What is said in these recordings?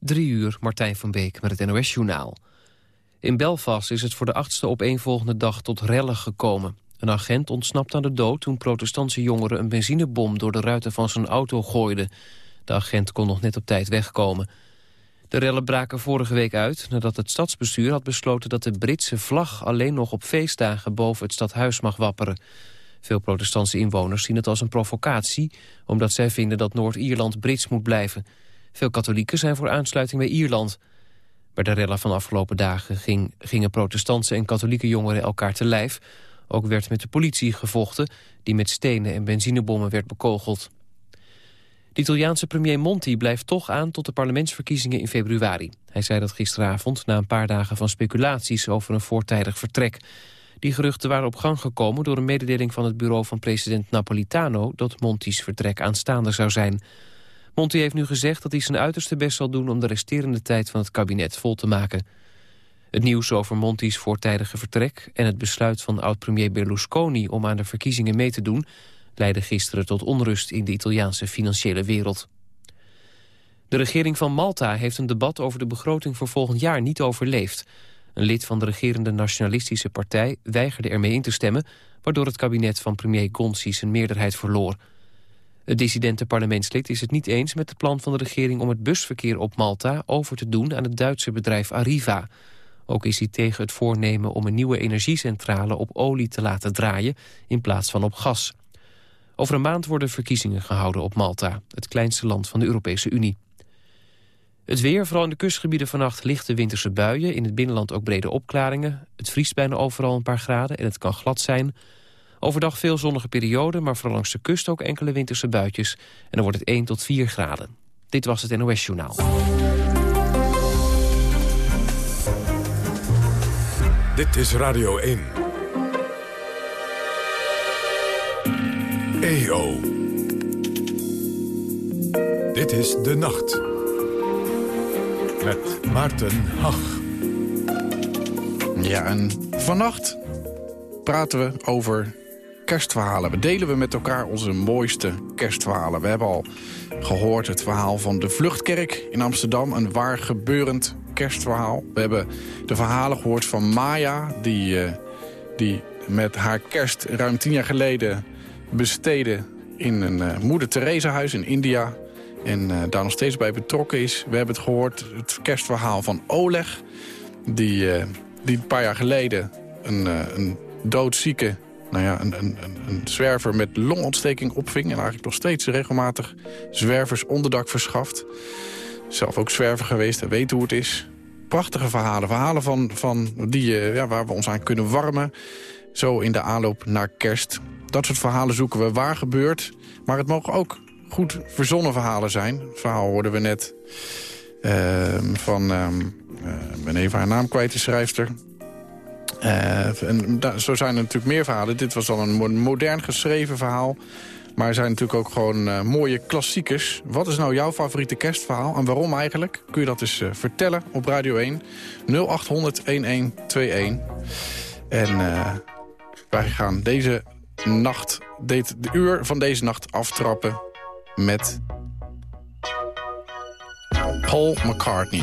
Drie uur, Martijn van Beek met het NOS-journaal. In Belfast is het voor de achtste opeenvolgende dag tot rellen gekomen. Een agent ontsnapt aan de dood toen protestantse jongeren... een benzinebom door de ruiten van zijn auto gooiden. De agent kon nog net op tijd wegkomen. De rellen braken vorige week uit nadat het stadsbestuur had besloten... dat de Britse vlag alleen nog op feestdagen boven het stadhuis mag wapperen. Veel protestantse inwoners zien het als een provocatie... omdat zij vinden dat Noord-Ierland Brits moet blijven... Veel katholieken zijn voor aansluiting bij Ierland. Bij de rellen van afgelopen dagen ging, gingen protestantse en katholieke jongeren elkaar te lijf. Ook werd met de politie gevochten, die met stenen en benzinebommen werd bekogeld. De Italiaanse premier Monti blijft toch aan tot de parlementsverkiezingen in februari. Hij zei dat gisteravond na een paar dagen van speculaties over een voortijdig vertrek. Die geruchten waren op gang gekomen door een mededeling van het bureau van president Napolitano... dat Monti's vertrek aanstaande zou zijn. Monti heeft nu gezegd dat hij zijn uiterste best zal doen... om de resterende tijd van het kabinet vol te maken. Het nieuws over Monti's voortijdige vertrek... en het besluit van oud-premier Berlusconi om aan de verkiezingen mee te doen... leidde gisteren tot onrust in de Italiaanse financiële wereld. De regering van Malta heeft een debat over de begroting voor volgend jaar niet overleefd. Een lid van de regerende nationalistische partij weigerde ermee in te stemmen... waardoor het kabinet van premier Gonzi zijn meerderheid verloor... Het dissidente parlementslid is het niet eens met het plan van de regering... om het busverkeer op Malta over te doen aan het Duitse bedrijf Arriva. Ook is hij tegen het voornemen om een nieuwe energiecentrale op olie te laten draaien... in plaats van op gas. Over een maand worden verkiezingen gehouden op Malta... het kleinste land van de Europese Unie. Het weer, vooral in de kustgebieden vannacht lichte winterse buien... in het binnenland ook brede opklaringen. Het vriest bijna overal een paar graden en het kan glad zijn... Overdag veel zonnige perioden, maar vooral langs de kust ook enkele winterse buitjes. En dan wordt het 1 tot 4 graden. Dit was het NOS Journaal. Dit is Radio 1. EO. Dit is De Nacht. Met Maarten Hach. Ja, en vannacht praten we over kerstverhalen. We delen we met elkaar onze mooiste kerstverhalen. We hebben al gehoord het verhaal van de Vluchtkerk in Amsterdam. Een waar gebeurend kerstverhaal. We hebben de verhalen gehoord van Maya... die, uh, die met haar kerst ruim tien jaar geleden besteedde... in een uh, Moeder Teresa huis in India... en uh, daar nog steeds bij betrokken is. We hebben het gehoord, het kerstverhaal van Oleg... die, die een paar jaar geleden een, een doodzieke nou ja, een, een, een zwerver met longontsteking opving... en eigenlijk nog steeds regelmatig zwervers onderdak verschaft. Zelf ook zwerver geweest en weet hoe het is. Prachtige verhalen. Verhalen van, van die, uh, ja, waar we ons aan kunnen warmen. Zo in de aanloop naar kerst. Dat soort verhalen zoeken we waar gebeurt. Maar het mogen ook goed verzonnen verhalen zijn. Verhaal hoorden we net uh, van... Uh, ben even haar naam kwijt, de schrijfster. Uh, en zo zijn er natuurlijk meer verhalen. Dit was al een modern geschreven verhaal. Maar er zijn natuurlijk ook gewoon uh, mooie klassiekers. Wat is nou jouw favoriete kerstverhaal en waarom eigenlijk? Kun je dat eens uh, vertellen op Radio 1. 0800 1121. En wij gaan deze nacht, de uur van deze nacht aftrappen met Paul McCartney.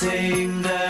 Same. that.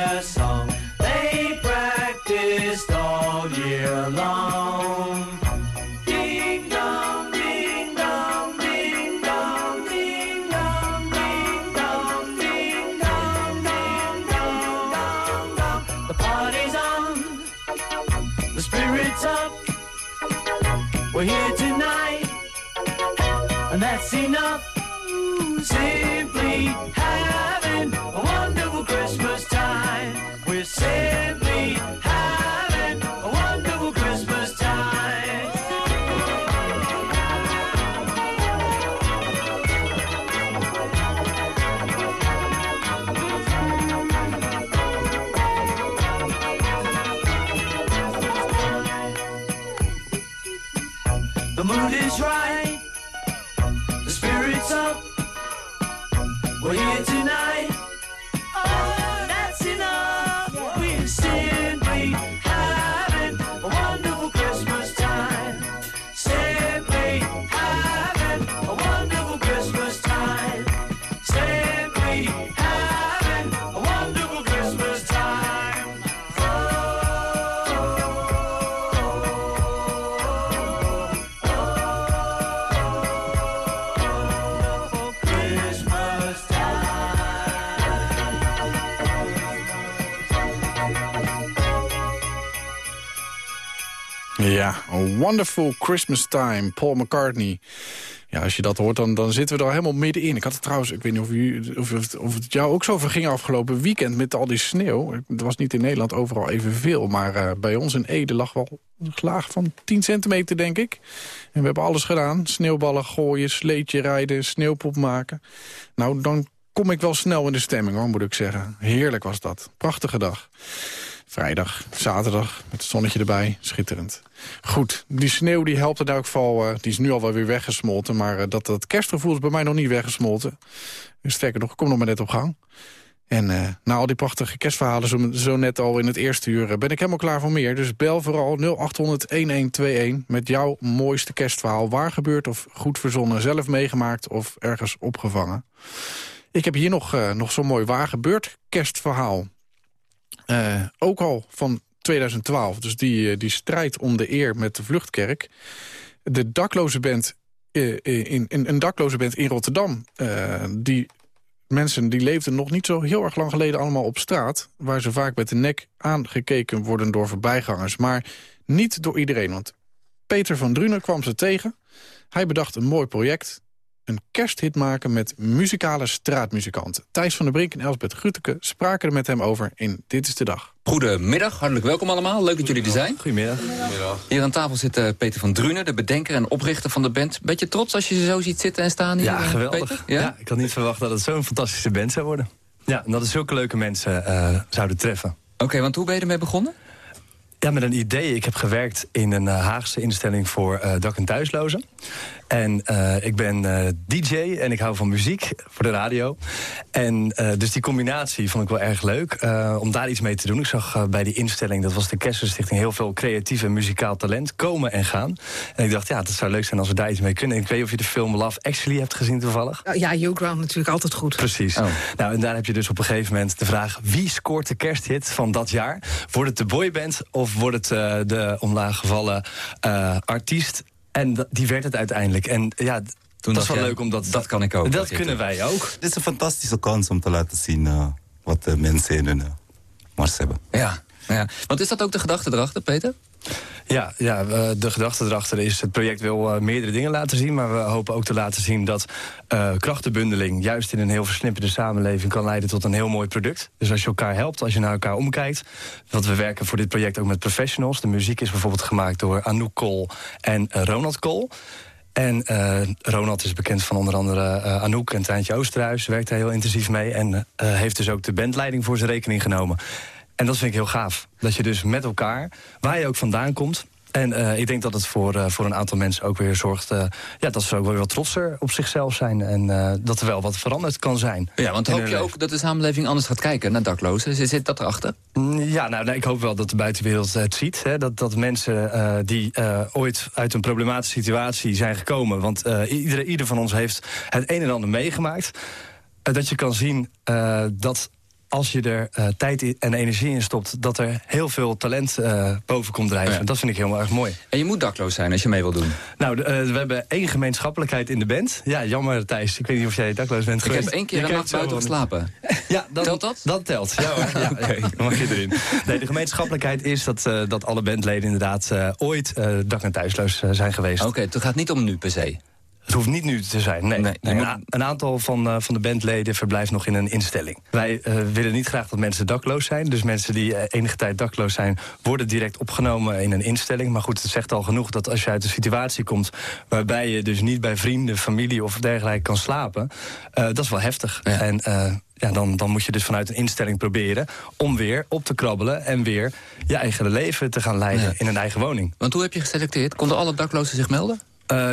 Wonderful Christmas Time, Paul McCartney. Ja, als je dat hoort, dan, dan zitten we er al helemaal middenin. Ik had het trouwens, ik weet niet of, u, of, het, of het jou ook zo verging afgelopen weekend met al die sneeuw. Het was niet in Nederland overal evenveel, maar eh, bij ons in Ede lag wel een laag van 10 centimeter, denk ik. En we hebben alles gedaan. Sneeuwballen gooien, sleetje rijden, sneeuwpop maken. Nou, dan kom ik wel snel in de stemming, hoor, moet ik zeggen. Heerlijk was dat. Prachtige dag. Vrijdag, zaterdag, met het zonnetje erbij. Schitterend. Goed, die sneeuw die helpt in elk geval. eh, die is nu al wel weer weggesmolten. Maar eh, dat, dat kerstgevoel is bij mij nog niet weggesmolten. Sterker nog, ik kom nog maar net op gang. En eh, na al die prachtige kerstverhalen zo, net al in het eerste uur... ben ik helemaal klaar voor meer. Dus bel vooral 0800-1121 met jouw mooiste kerstverhaal. Waar gebeurt of goed verzonnen, zelf meegemaakt of ergens opgevangen. Ik heb hier nog, nog zo'n mooi waar gebeurd kerstverhaal. Eh, ook al van 2012, dus die, eh, die strijd om de eer met de Vluchtkerk. De dakloze band, eh, in, een dakloze band in Rotterdam... die mensen die leefden nog niet zo heel erg lang geleden allemaal op straat... waar ze vaak met de nek aangekeken worden door voorbijgangers. Maar niet door iedereen, want Peter van Drunen kwam ze tegen. Hij bedacht een mooi project, een kersthit maken met muzikale straatmuzikanten. Thijs van der Brink en Elsbeth Gruteke spraken er met hem over in Dit is de Dag. Goedemiddag, hartelijk welkom allemaal. Leuk dat jullie er zijn. Goedemiddag. Hier aan tafel zit eh, Peter van Drunen, de bedenker en oprichter van de band. Beetje trots als je ze zo ziet zitten en staan hier, Ja, eh, geweldig. Peter? Ja? Ja? ik had niet verwacht dat het zo'n fantastische band zou worden. Ja, en dat er zulke leuke mensen eh, zouden treffen. Oké, want hoe ben je ermee begonnen? Ja, met een idee. Ik heb gewerkt in een eh, Haagse instelling voor eh, dak- en thuislozen. En eh, ik ben eh, DJ en ik hou van muziek voor de radio. En eh, dus die combinatie vond ik wel erg leuk eh, om daar iets mee te doen. Ik zag bij die instelling, dat was de Kersenstichting... heel veel creatief en muzikaal talent komen en gaan. En ik dacht, ja, het zou leuk zijn als we daar iets mee kunnen. Ik weet niet of je de film Love Actually hebt gezien toevallig. Ja, Hugh natuurlijk altijd goed. Precies. Oh. Nou, en daar heb je dus op een gegeven moment de vraag... wie scoort de kersthit van dat jaar? Wordt het de boyband of wordt het eh, de omlaaggevallen eh artiest? En die werd het uiteindelijk. En ja, d- dat is wel jij, leuk omdat... dat kan ik ook, Dat kunnen toen. wij ook. Dit is een fantastische kans om te laten zien eh, wat de mensen in hun mars hebben. Ja, ja. Want is dat ook de gedachte erachter, Peter? Ja, ja eh, de gedachte erachter is... het project wil eh, meerdere dingen laten zien... maar we hopen ook te laten zien dat eh, krachtenbundeling... juist in een heel versnipperde samenleving kan leiden tot een heel mooi product. Dus als je elkaar helpt, als je naar elkaar omkijkt... want we werken voor dit project ook met professionals. De muziek is bijvoorbeeld gemaakt door Anouk Kool en Ronald Kool... En Ronald is bekend van onder andere eh, Anouk en Treintje Oosterhuis. Werkt daar heel intensief mee. En heeft dus ook de bandleiding voor zijn rekening genomen. En dat vind ik heel gaaf. Dat je dus met elkaar, waar je ook vandaan komt... En eh, ik denk dat het voor, eh, voor een aantal mensen ook weer zorgt... eh, ja, dat ze ook wel weer wat trotser op zichzelf zijn. En dat er wel wat veranderd kan zijn. Ja, want hoop je ook dat de samenleving anders gaat kijken naar daklozen? Zit, zit dat erachter? Mm, Ja, nou, ik hoop wel dat de buitenwereld het ziet. Hè, dat, dat mensen die ooit uit een problematische situatie zijn gekomen... want ieder, ieder van ons heeft het een en ander meegemaakt... dat je kan zien dat als je er eh, tijd en energie in stopt... dat er heel veel talent eh, boven komt drijven. Ja. Dat vind ik heel erg mooi. En je moet dakloos zijn als je mee wil doen. Nou, eh, we hebben één gemeenschappelijkheid in de band. Ja, jammer Thijs. Ik weet niet of jij dakloos bent Ik geweest. heb één keer een nacht buiten geslapen. Ja, dan, Telt dat? Dat telt, ja hoor. Ja, dan mag je erin. Nee, de gemeenschappelijkheid is dat, dat alle bandleden inderdaad ooit dak- en thuisloos zijn geweest. Oké, het gaat niet om nu per se. Het hoeft niet nu te zijn. Nee, Nee, je Nee, moet- een aantal van, eh, van de bandleden verblijft nog in een instelling. Wij eh, willen niet graag dat mensen dakloos zijn. Dus mensen die eh, enige tijd dakloos zijn... worden direct opgenomen in een instelling. Maar goed, het zegt al genoeg dat als je uit een situatie komt... waarbij je dus niet bij vrienden, familie of dergelijke kan slapen... dat is wel heftig. Ja. En ja, dan, dan moet je dus vanuit een instelling proberen... om weer op te krabbelen en weer je eigen leven te gaan leiden... Ja. in een eigen woning. Want hoe heb je geselecteerd? Konden alle daklozen zich melden?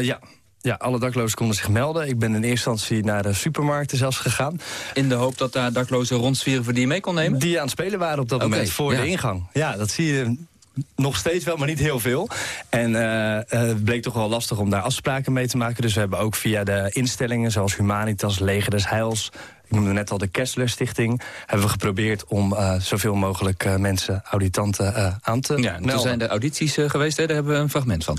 Ja. Ja, alle daklozen konden zich melden. Ik ben in eerste instantie naar de supermarkten zelfs gegaan. In de hoop dat daar daklozen rondzwieren voor die je mee kon nemen? Die aan het spelen waren op dat moment voor ja. de ingang. Ja, dat zie je nog steeds wel, maar niet heel veel. En eh, eh, het bleek toch wel lastig om daar afspraken mee te maken. Dus we hebben ook via de instellingen zoals Humanitas, Leger des Heils... ik noemde net al de Kessler Stichting... hebben we geprobeerd om eh, zoveel mogelijk eh, mensen, auditanten, eh, aan te Ja, melden. zijn de audities eh, geweest, hè? daar hebben we een fragment van.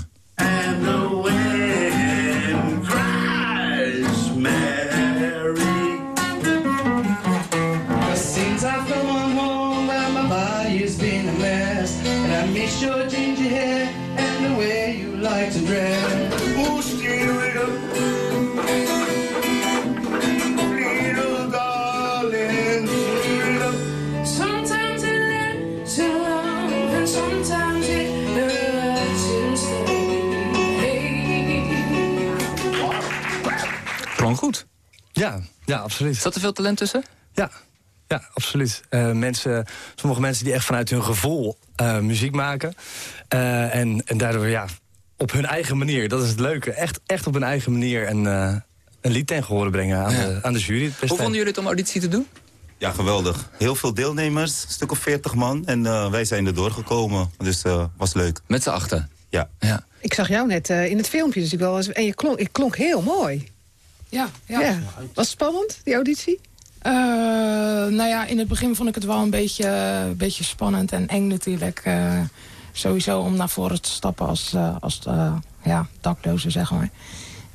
Ja, ja, absoluut. Zat er veel talent tussen? Ja, ja absoluut. Eh, mensen, sommige mensen die echt vanuit hun gevoel eh, muziek maken. Eh, en, en daardoor ja, op hun eigen manier, dat is het leuke. Echt, echt op hun eigen manier een, eh, een lied ten gehore brengen aan, Ja. de, aan de jury. Hoe vonden jullie het om auditie te doen? Ja, geweldig. Heel veel deelnemers, een stuk of 40 man. En eh, wij zijn er doorgekomen, dus eh was leuk. Met z'n achter. Ja. Ja. Ik zag jou net eh, in het filmpje dus ik wel eens, en je klonk, ik klonk heel mooi. Ja, ja. Ja. Was het spannend, die auditie? Eh, nou ja, in het begin vond ik het wel een beetje, een beetje spannend en eng natuurlijk. eh, sowieso om naar voren te stappen als, eh, als eh, ja, dakloze, zeg maar.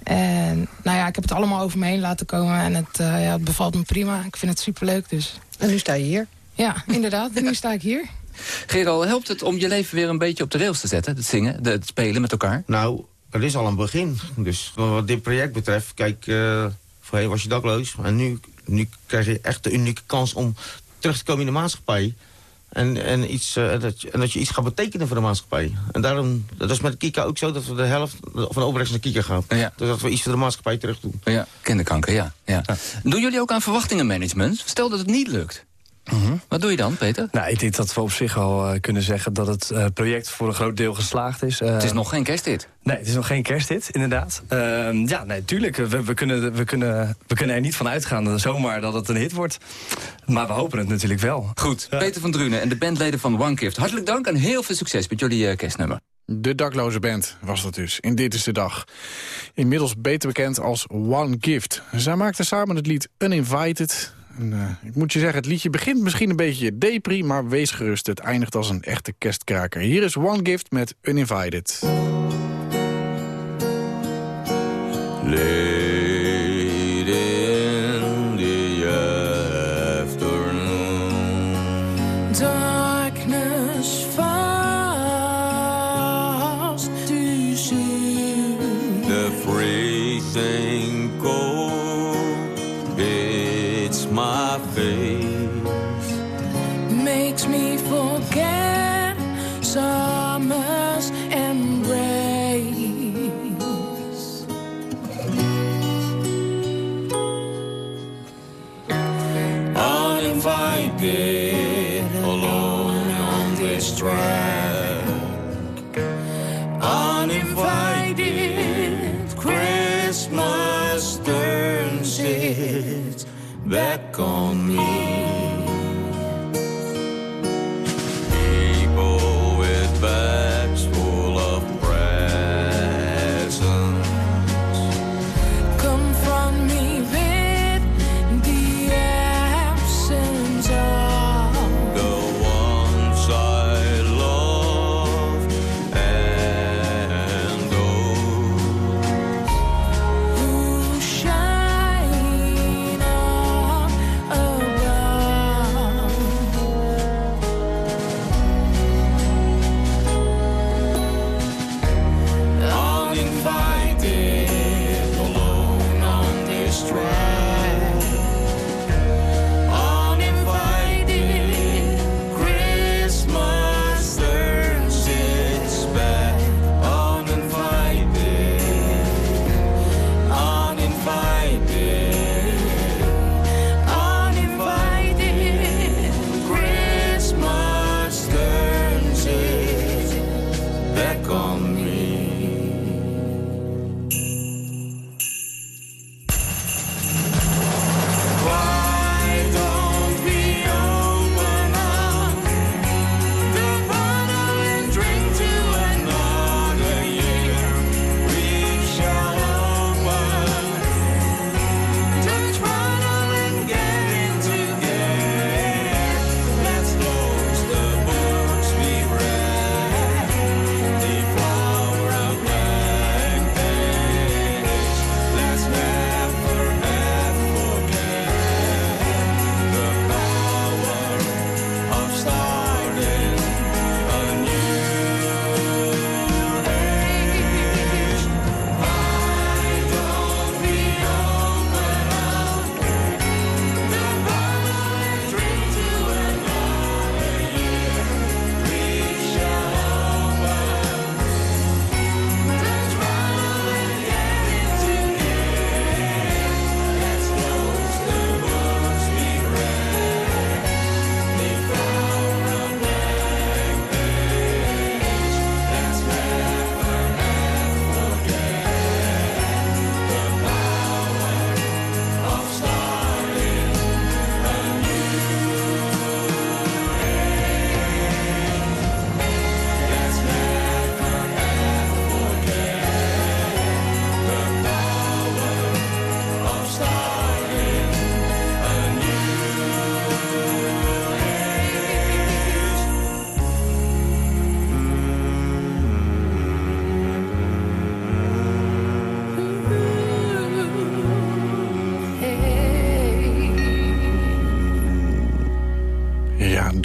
En nou ja, ik heb het allemaal over me heen laten komen en het, eh, ja, het bevalt me prima. Ik vind het superleuk, dus En nu sta je hier. ja, inderdaad. En nu sta ik hier. Gerald, helpt het om je leven weer een beetje op de rails te zetten? Het zingen, het spelen met elkaar? Nou, het is al een begin. Dus wat dit project betreft, kijk, eh voorheen was je dakloos. En nu, nu krijg je echt de unieke kans om terug te komen in de maatschappij. En, en, iets, eh, dat, je, en dat je iets gaat betekenen voor de maatschappij. En daarom, dat is met Kika ook zo, dat we de helft van de opbrengst naar Kika gaan. Ja. Dus dat we iets voor de maatschappij terug doen. Ja, kinderkanker, ja. ja. Doen jullie ook aan verwachtingenmanagement? Stel dat het niet lukt. Wat doe je dan, Peter? Nou, ik denk dat we op zich al eh, kunnen zeggen dat het eh, project voor een groot deel geslaagd is. Eh, Het is nog geen kersthit. Nee, het is nog geen kersthit, inderdaad. Ehm, ja, nee, tuurlijk. We, we, kunnen, we, kunnen, we kunnen er niet van uitgaan dat zomaar dat het een hit wordt. Maar we hopen het natuurlijk wel. Goed, Peter van Drunen en de bandleden van One Gift. Hartelijk dank en heel veel succes met jullie kerstnummer. De dakloze band was dat dus. In Dit is de Dag. Inmiddels beter bekend als One Gift. Zij maakten samen het lied Uninvited. En, eh, ik moet je zeggen, het liedje begint misschien een beetje depri... maar wees gerust, het eindigt als een echte kerstkraker. Hier is One Gift met Uninvited. Uninvited,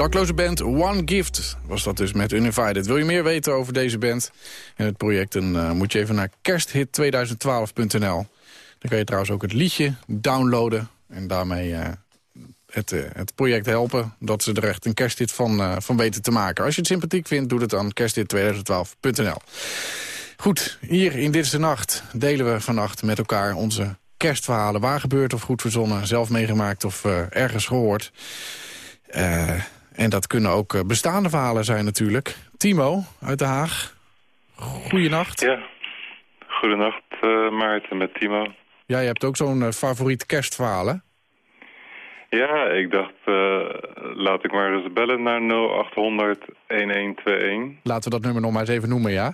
dakloze band One Gift was dat dus met Unified. Wil je meer weten over deze band en het project... dan eh, moet je even naar kersthit2012.nl. Dan kan je trouwens ook het liedje downloaden... en daarmee eh, het, eh, het project helpen dat ze er echt een kersthit van, van weten te maken. Als je het sympathiek vindt, doe het dan kersthit2012.nl. Goed, hier in Dit is de Nacht delen we vannacht met elkaar onze kerstverhalen. Waar gebeurt of goed verzonnen, zelf meegemaakt of ergens gehoord. Eh, en dat kunnen ook eh, bestaande verhalen zijn natuurlijk. Timo uit Den Haag, goeienacht. Ja, goedenacht eh Maarten met Timo. Ja, je hebt ook zo'n eh, favoriet kerstverhaal, hè? Ja, ik dacht, laat ik maar eens bellen naar 0800 1121. Laten we dat nummer nog maar eens even noemen, ja?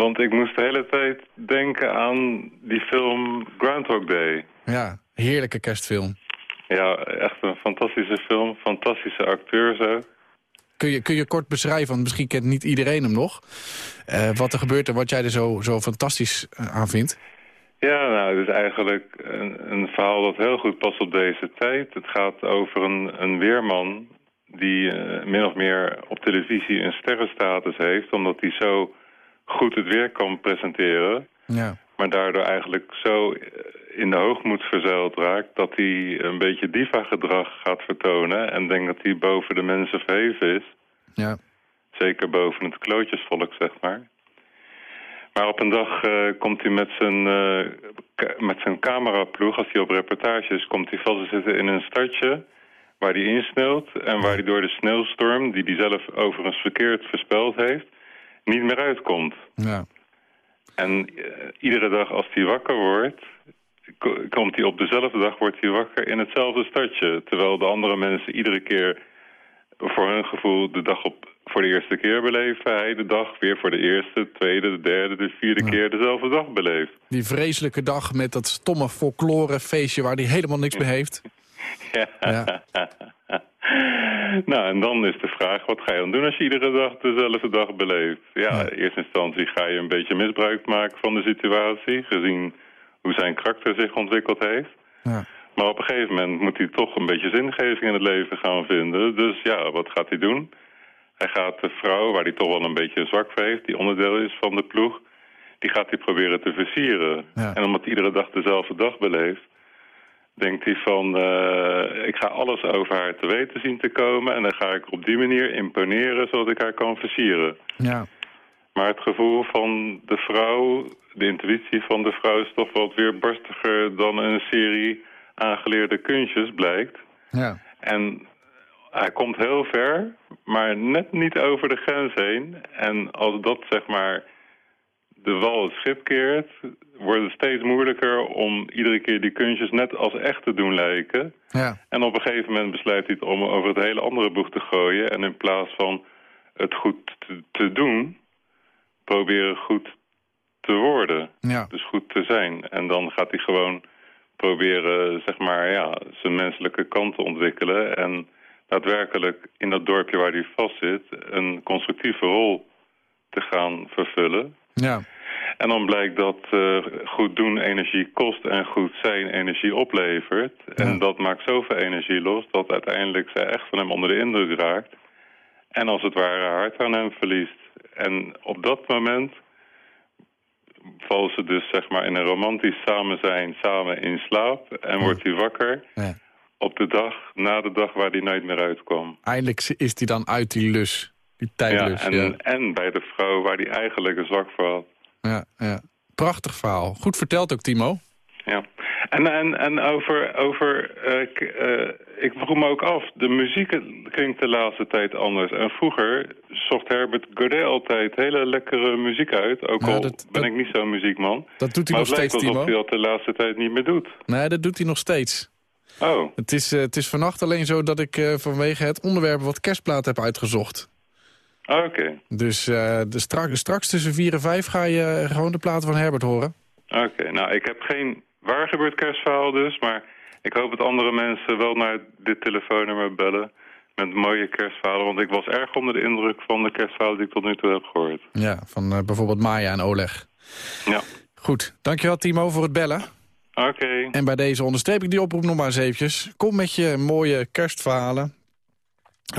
Want ik moest de hele tijd denken aan die film Groundhog Day. Ja, heerlijke kerstfilm. Ja, echt een fantastische film, fantastische acteurs ook. Kun je, kun je kort beschrijven, want misschien kent niet iedereen hem nog... eh, wat er gebeurt en wat jij er zo, zo fantastisch eh, aan vindt? Ja, nou, het is eigenlijk een, een verhaal dat heel goed past op deze tijd. Het gaat over een, een weerman die eh, min of meer op televisie een sterrenstatus heeft... omdat hij zo goed het weer kan presenteren... Ja. maar daardoor eigenlijk zo in de hoogmoed verzeild raakt... dat hij een beetje diva-gedrag gaat vertonen... en denkt dat hij boven de mensen verheven is. Ja. Zeker boven het klootjesvolk, zeg maar. Maar op een dag eh, komt hij met zijn, eh, met zijn cameraploeg, als hij op reportage is, komt hij vast te zitten in een stadje waar hij insneeuwt en waar hij door de sneeuwstorm, die hij zelf overigens verkeerd voorspeld heeft, niet meer uitkomt. Ja. En eh, iedere dag als hij wakker wordt, komt hij op dezelfde dag wordt hij wakker in hetzelfde stadje. Terwijl de andere mensen iedere keer voor hun gevoel de dag op voor de eerste keer beleven. Hij de dag weer voor de eerste, tweede, de derde, de vierde keer dezelfde dag beleeft. Die vreselijke dag met dat stomme folklorefeestje waar hij helemaal niks mee heeft. Ja. nou, en dan is de vraag, wat ga je dan doen als je iedere dag dezelfde dag beleeft? Ja, in eerste instantie ga je een beetje misbruik maken van de situatie, gezien hoe zijn karakter zich ontwikkeld heeft. Ja. Maar op een gegeven moment moet hij toch een beetje zingeving in het leven gaan vinden. Dus ja, wat gaat hij doen? Hij gaat de vrouw, waar hij toch wel een beetje een zwak voor heeft, die onderdeel is van de ploeg, die gaat hij proberen te versieren. Ja. En omdat hij iedere dag dezelfde dag beleeft, denkt hij van, eh, ik ga alles over haar te weten zien te komen en dan ga ik op die manier imponeren zodat ik haar kan versieren. Ja. Maar het gevoel van de vrouw, de intuïtie van de vrouw is toch wat weer barstiger dan een serie aangeleerde kunstjes blijkt. Ja. En hij komt heel ver, maar net niet over de grens heen. En als dat zeg maar de wal het schip keert, wordt het steeds moeilijker om iedere keer die kunstjes net als echt te doen lijken. Ja. En op een gegeven moment besluit hij het om over het hele andere boeg te gooien. En in plaats van het goed te, te doen, proberen goed te worden. Ja. Dus goed te zijn. En dan gaat hij gewoon proberen, zeg maar, ja, zijn menselijke kant te ontwikkelen. En daadwerkelijk in dat dorpje waar hij vastzit een constructieve rol te gaan vervullen. Ja. En dan blijkt dat eh, goed doen energie kost en goed zijn energie oplevert. En dat maakt zoveel energie los dat uiteindelijk zij echt van hem onder de indruk raakt. En als het ware hart aan hem verliest. En op dat moment vallen ze dus zeg maar in een romantisch samen zijn, samen in slaap. En wordt hij wakker Ja. op de dag, na de dag waar hij nooit meer uitkwam. Eindelijk is hij dan uit die lus, die tijdlus. Ja, en, Ja, en bij de vrouw waar hij eigenlijk een zwak voor had. ja, ja. Prachtig verhaal. Goed verteld ook, Timo. Ja, en, en, en over, over eh, eh, ik vroeg me ook af, de muziek klinkt de laatste tijd anders. En vroeger zocht Herbert Godet altijd hele lekkere muziek uit, ook Ja, al dat- ben ik niet zo'n muziekman. Dat doet hij maar nog het lijkt steeds, alsof Timo. hij dat de laatste tijd niet meer doet. Nee, dat doet hij nog steeds. Oh, Het is, eh, het is vannacht alleen zo dat ik vanwege het onderwerp wat kerstplaat heb uitgezocht. Ah, oké. Dus de straks, straks tussen 4 en 5 ga je gewoon de platen van Herbert horen. Oké, nou ik heb geen waar gebeurd kerstverhaal dus, maar ik hoop dat andere mensen wel naar dit telefoonnummer bellen met mooie kerstverhalen. Want ik was erg onder de indruk van de kerstverhalen die ik tot nu toe heb gehoord. Ja, van eh, bijvoorbeeld Maya en Oleg. Ja. Goed, dankjewel Timo voor het bellen. Oké. En bij deze onderstreep ik die oproep nog maar eens eventjes. Kom met je mooie kerstverhalen.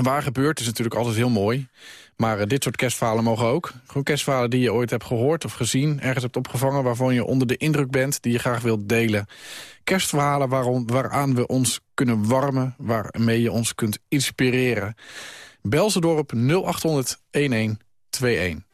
Waar gebeurt is natuurlijk altijd heel mooi. Maar eh, dit soort kerstverhalen mogen ook. Gewoon kerstverhalen die je ooit hebt gehoord of gezien... ergens hebt opgevangen waarvan je onder de indruk bent... die je graag wilt delen. Kerstverhalen waarom, waaraan we ons kunnen warmen... waarmee je ons kunt inspireren. Bel ze door op 0800 1121.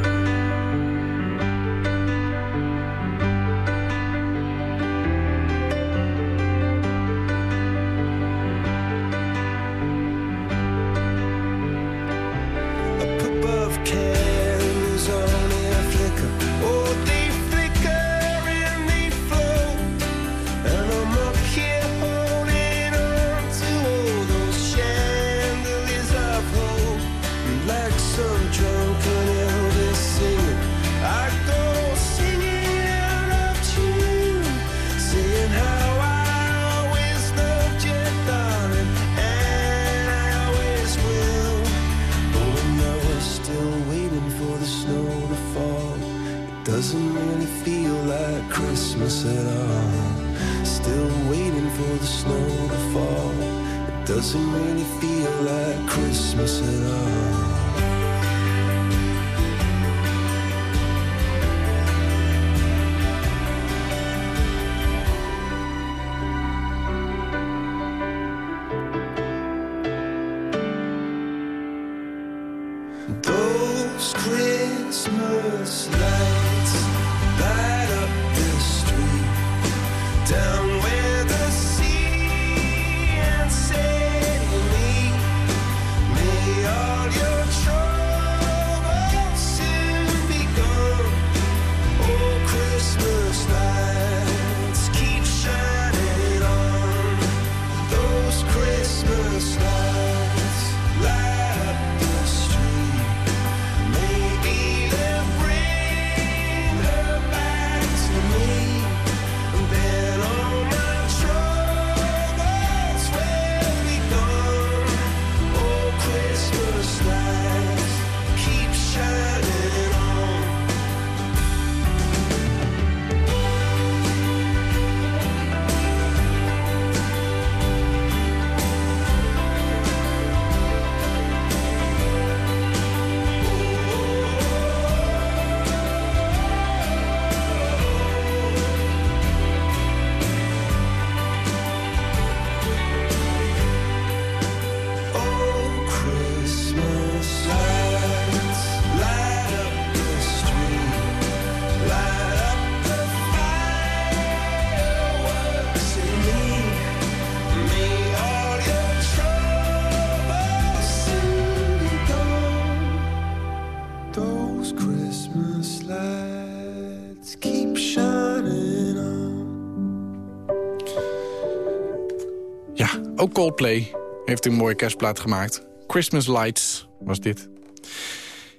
Ook Coldplay heeft een mooie kerstplaat gemaakt. Christmas Lights was dit.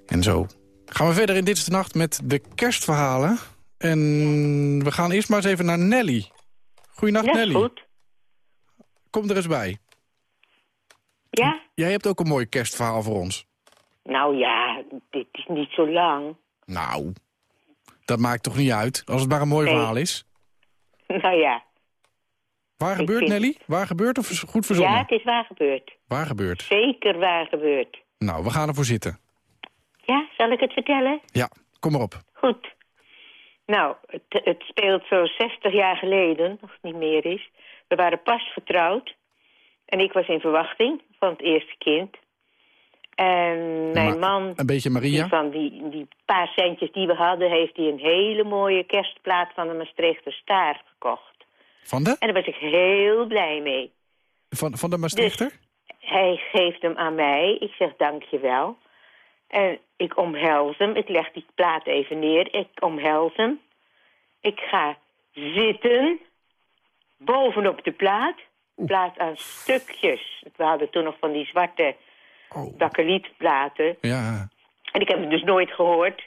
En zo gaan we verder in Dit is de Nacht met de kerstverhalen. En we gaan eerst maar eens even naar Nelly. Goeienacht, Ja, Nelly. goed. Kom er eens bij. Ja? Jij hebt ook een mooi kerstverhaal voor ons. Nou ja, dit is niet zo lang. Nou, dat maakt toch niet uit, als het maar een mooi Nee. verhaal is. Nou ja. Waar gebeurt, vind- Nelly? Waar gebeurt of goed verzonnen? Ja, het is waar gebeurd. Waar gebeurt? Zeker waar gebeurd. Nou, we gaan ervoor zitten. Ja, zal ik het vertellen? Ja, kom maar op. Goed. Nou, het, het speelt zo 60 jaar geleden, als het niet meer is. We waren pas getrouwd. En ik was in verwachting van het eerste kind. En mijn man, Een beetje Maria? die van die, die paar centjes die we hadden... heeft hij een hele mooie kerstplaat van de Maastrichter Staar gekocht. Van de? En daar was ik heel blij mee. Van, van de Maastrichter? Hij geeft hem aan mij. Ik zeg dankjewel. En ik omhels hem. Ik leg die plaat even neer. Ik omhels hem. Ik ga zitten. Bovenop de plaat. Plaat aan stukjes. We hadden toen nog van die zwarte bakkelietplaten. Ja. En ik heb het dus nooit gehoord.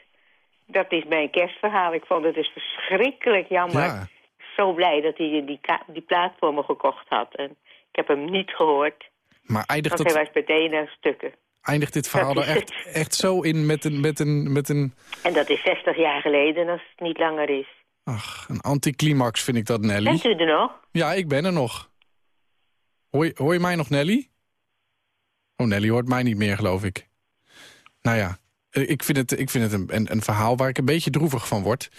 Dat is mijn kerstverhaal. Ik vond het dus verschrikkelijk jammer. Ja. Zo blij dat hij die, die plaat voor me gekocht had. En ik heb hem niet gehoord. Maar eindigt, Want hij was meteen aan stukken. eindigt dit verhaal Dat er echt, echt zo in met een, met, een, met een, En dat is 60 jaar geleden als het niet langer is. ach, een anticlimax, vind ik dat, Nelly? Bent u er nog? Ja, ik ben er nog. Hoor je, hoor je mij nog, Nelly? Oh, Nelly hoort mij niet meer, geloof ik. Nou ja, ik vind het, ik vind het een, een, een verhaal waar ik een beetje droevig van word.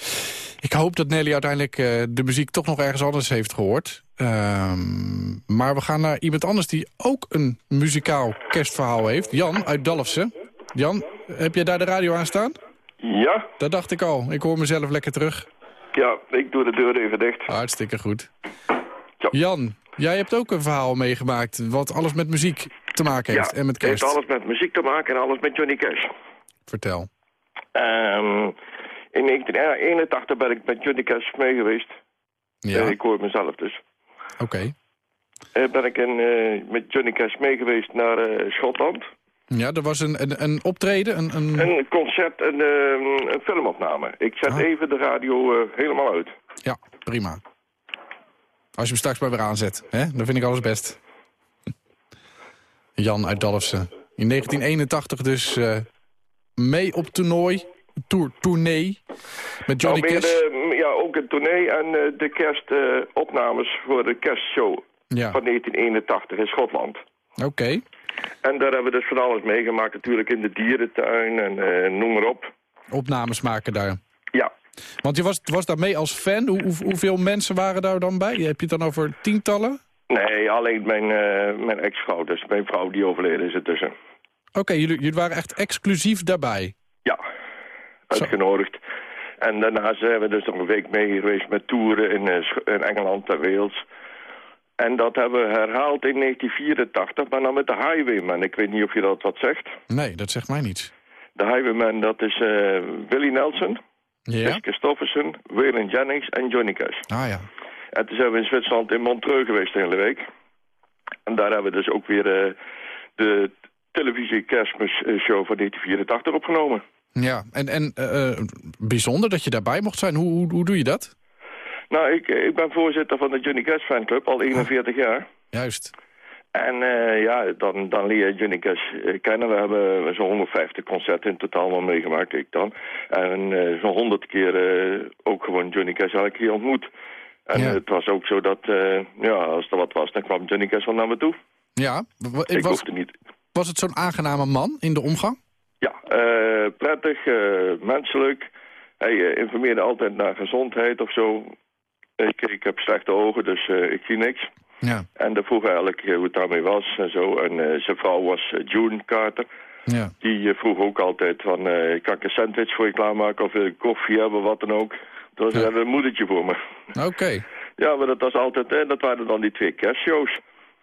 Ik hoop dat Nelly uiteindelijk eh, de muziek toch nog ergens anders heeft gehoord. Ehm, maar we gaan naar iemand anders die ook een muzikaal kerstverhaal heeft. Jan uit Dalfsen. Jan, heb jij daar de radio aan staan? Ja, Dat dacht ik al. Ik hoor mezelf lekker terug. ja, ik doe de deur even dicht. Hartstikke goed. Jan, jij hebt ook een verhaal meegemaakt... wat alles met muziek te maken heeft en met het heeft kerst. alles met muziek te maken en alles met Johnny Cash. Vertel. Ehm, in 1981 ben ik met Johnny Cash mee geweest. Ja. Eh, ik hoor mezelf dus. Oké. Eh, ben ik in, eh, met Johnny Cash mee geweest naar Schotland. Ja, er was een, een, een optreden, een... een... Een concert, een, ehm, een filmopname. Ik zet Ah. even de radio helemaal uit. Ja, prima. Als je hem straks maar weer aanzet, hè? dan vind ik alles best. Jan uit Dalfsen. In 1981 dus mee op toernooi, tour, tournee, met Johnny Nou, Cash. de- ja, ook een tournee en eh, de kerstopnames voor de kerstshow Ja. van 1981 in Schotland. Oké. En daar hebben we dus van alles meegemaakt, natuurlijk in de dierentuin en eh, noem maar op. Opnames maken daar. Ja. Want je was, was daar mee als fan. Hoe, hoe- hoeveel mensen waren daar dan bij? Heb je het dan over tientallen? Nee, alleen mijn, eh, mijn ex-vrouw, dus mijn vrouw die overleden is ertussen. Oké, jullie, jullie waren echt exclusief daarbij. Ja, uitgenodigd. En daarna zijn we dus nog een week mee geweest met toeren in, eh, in Engeland en Wales. En dat hebben we herhaald in 1984, maar dan met de Highwayman. Ik weet niet of je dat wat zegt. Nee, dat zegt mij niets. De Highwayman, dat is eh Willie Nelson, Ja? Chris Christofferson, Waylon Jennings en Johnny Cash. Ah ja. En toen zijn we in Zwitserland in Montreux geweest de hele week. En daar hebben we dus ook weer eh, de televisie kerstmisshow van 1984 opgenomen. Ja, en, en eh, eh, bijzonder dat je daarbij mocht zijn. Hoe, hoe, hoe doe je dat? Nou, ik, ik ben voorzitter van de Johnny Cash fanclub al 41 jaar. Juist. En eh, ja, dan, dan leer je Johnny Cash kennen. We hebben zo'n 150 concerten in totaal wel meegemaakt, ik dan. En zo'n 100 keer ook gewoon Johnny Cash elke keer ontmoet. En Ja. het was ook zo dat, ja, als er wat was, dan kwam Johnny Cash wel naar me toe. Ja, Ik was, hoefde niet. Was het zo'n aangename man in de omgang? Ja, eh, prettig, eh, menselijk. Hij eh, informeerde altijd naar gezondheid of zo. Ik, ik heb slechte ogen, dus ik zie niks. Ja. En dan vroeg hij eigenlijk hoe het daarmee was en zo. En zijn vrouw was June Carter. Ja. Die vroeg ook altijd van, kan ik een sandwich voor je klaarmaken of wil ik koffie hebben, wat dan ook. Dat was een moedertje voor me. Oké. Ja, maar dat was altijd, eh, dat waren dan die twee kerstshows.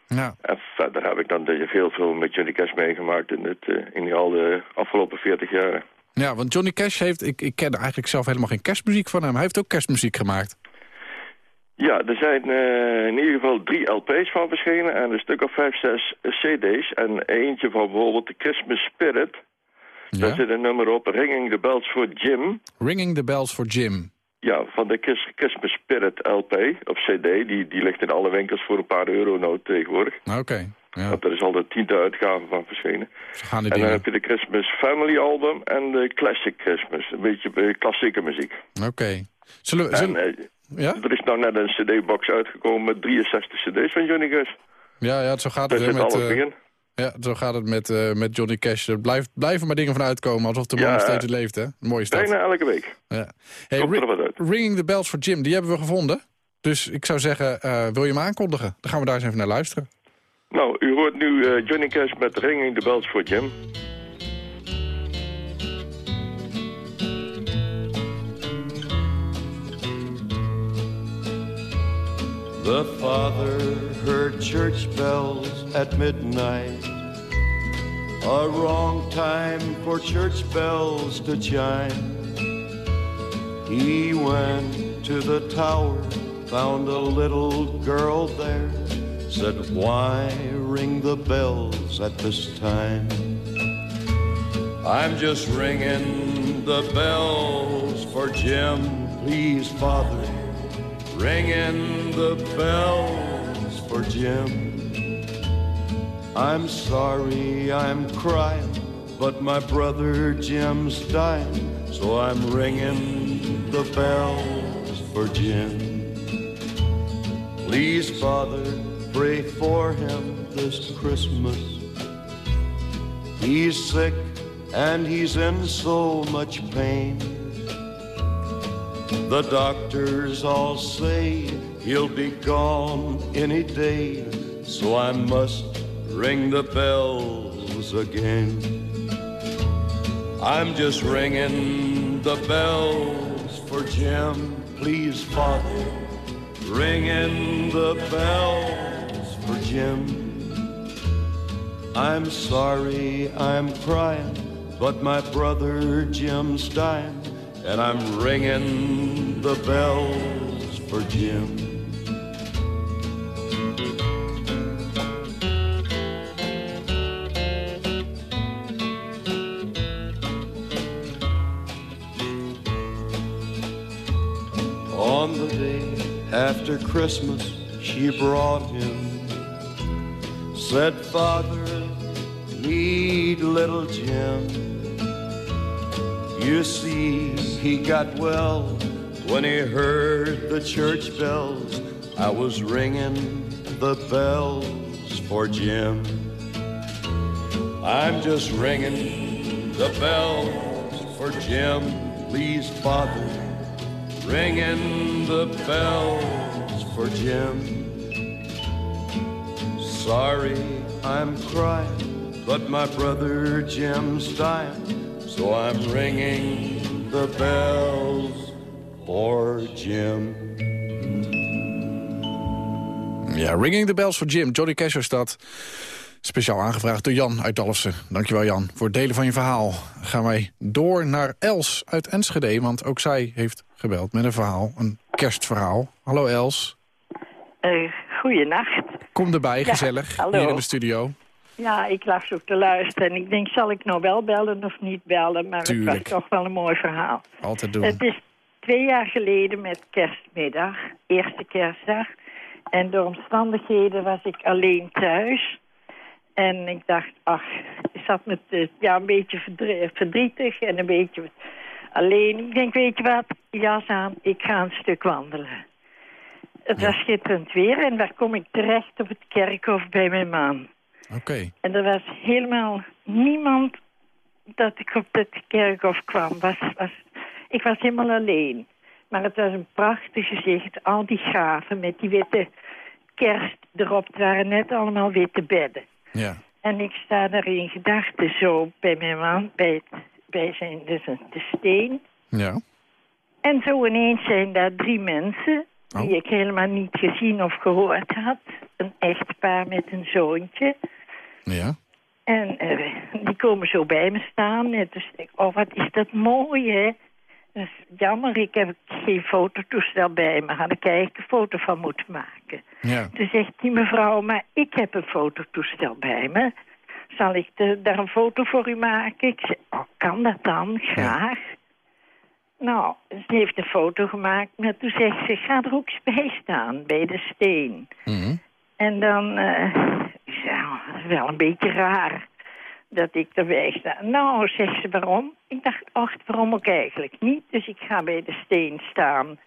Ja. En verder heb ik dan eh, heel veel met Johnny Cash meegemaakt in, het, eh, in al de afgelopen 40 jaar. Ja, want Johnny Cash heeft... Ik, ik ken eigenlijk zelf helemaal geen kerstmuziek van hem. Hij heeft ook kerstmuziek gemaakt. Ja, er zijn eh, in ieder geval drie LP's van verschenen en een stuk of vijf, zes CD's. En eentje van bijvoorbeeld de Christmas Spirit. Daar zit een nummer op, Ringing the Bells for Jim. Ringing the Bells for Jim. Ja, van de Chris- Christmas Spirit LP of CD. Die, die ligt in alle winkels voor een paar euro nou tegenwoordig. Oké. Ja. Want er is al de tiende uitgave van verschenen. Zo gaan die En dan heb je de Christmas Family album en de Classic Christmas. Een beetje eh, klassieke muziek. Oké. Zullen we... Zullen... eh, Ja? er is nou net een cd-box uitgekomen met 63 cd's van Johnny. Ja, ja, zo gaat Daar het. zit met, alles eh, in. Ja, zo gaat het met, eh, met Johnny Cash. Er blijft, blijven maar dingen van uitkomen, alsof de man Ja. nog steeds leeft, hè? Een mooie stad. Bijna elke week. Ja. Hey, er Ri-. Ringing the Bells for Jim, die hebben we gevonden. Dus ik zou zeggen, eh, wil je hem aankondigen? Dan gaan we daar eens even naar luisteren. Nou, u hoort nu eh, Johnny Cash met Ringing the Bells for Jim. The father heard church bells at midnight. A wrong time for church bells to chime. He went to the tower, found a little girl there. Said, Why ring the bells at this time? I'm just ringing the bells for Jim, please, Father ringing the bells for Jim. I'm sorry I'm crying, but my brother Jim's dying, so I'm ringing the bells for Jim. Please, Father, pray for him this Christmas. He's sick and he's in so much pain. The doctors all say he'll be gone any day, so I must ring the bells again. I'm just ringing the bells for Jim, please, Father. Ringing the bells for Jim. I'm sorry I'm crying, but my brother Jim's dying and I'm ringing the bells for Jim. After Christmas, she brought him. Said, Father, meet little Jim. You see, he got well when he heard the church bells. I was ringing the bells for Jim. I'm just ringing the bells for Jim, please, Father. Ringing the bells for Jim. Sorry, I'm crying, but my brother Jim's dying. So I'm ringing the bells for Jim. Ja, Ringing the Bells for Jim. Johnny Cash. Speciaal aangevraagd door Jan uit Dalfsen. Dankjewel Jan voor het delen van je verhaal. Gaan wij door naar Els uit Enschede, want ook zij heeft gebeld met een verhaal, een kerstverhaal. Hallo Els. Uh, goeienacht. Kom erbij, Ja, gezellig, hallo. hier in de studio. Ja, ik lag zo te luisteren en ik denk, zal ik nou wel bellen of niet bellen? Maar Tuurlijk. het was toch wel een mooi verhaal. Altijd doen. Het is twee jaar geleden met kerstmiddag, eerste kerstdag. En door omstandigheden was ik alleen thuis. En ik dacht, ach, ik zat met, eh, ja, een beetje verdri- verdrietig en een beetje alleen. Ik denk, weet je wat, jas aan, ik ga een stuk wandelen. Het was schitterend weer en daar kom ik terecht op het kerkhof bij mijn man. Oké. En er was helemaal niemand dat ik op het kerkhof kwam. Was, was, ik was helemaal alleen. Maar het was een prachtig gezicht. Al die gaven met die witte kerst erop. Het waren net allemaal witte bedden. Ja. En ik sta daar in gedachten zo bij mijn man, bij, het, bij zijn, dus de steen. Ja. En zo ineens zijn daar drie mensen die ik helemaal niet gezien of gehoord had. Een echtpaar met een zoontje. Ja. En eh, die komen zo bij me staan. En toen zei ik, oh, wat is dat mooi, hè? Is jammer, ik heb geen fototoestel bij me. Had ik eigenlijk een foto van moeten maken. Ja. Toen zegt die mevrouw, maar ik heb een fototoestel bij me. Zal ik de- daar een foto voor u maken? Ik zei, oh, kan dat dan? Graag. Nou, ze heeft een foto gemaakt, maar toen zegt ze, ga er ook eens bij staan, bij de steen. Mhm. En dan, eh ik zei, oh, wel een beetje raar dat ik erbij sta. Nou, zegt ze, waarom? Ik dacht, ach, waarom ook eigenlijk niet? Dus ik ga bij de steen staan.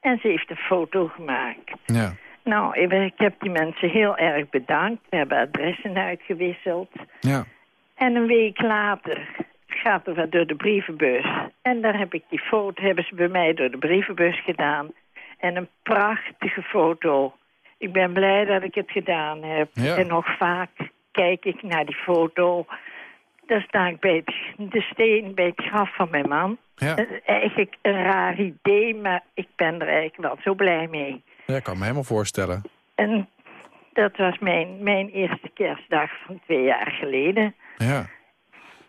En ze heeft een foto gemaakt. Ja. Nou, ik, ik heb die mensen heel erg bedankt. We hebben adressen uitgewisseld. Ja. En een week later gaat er wat door de brievenbus. En daar heb ik die foto, hebben ze bij mij door de brievenbus gedaan. En een prachtige foto. Ik ben blij dat ik het gedaan heb. Ja. En nog vaak kijk ik naar die foto. Daar sta ik bij het, de steen bij het graf van mijn man. Ja. Eigenlijk een raar idee, maar ik ben er eigenlijk wel zo blij mee. Ja, ik kan me helemaal voorstellen. En dat was mijn, mijn eerste kerstdag van twee jaar geleden. Ja.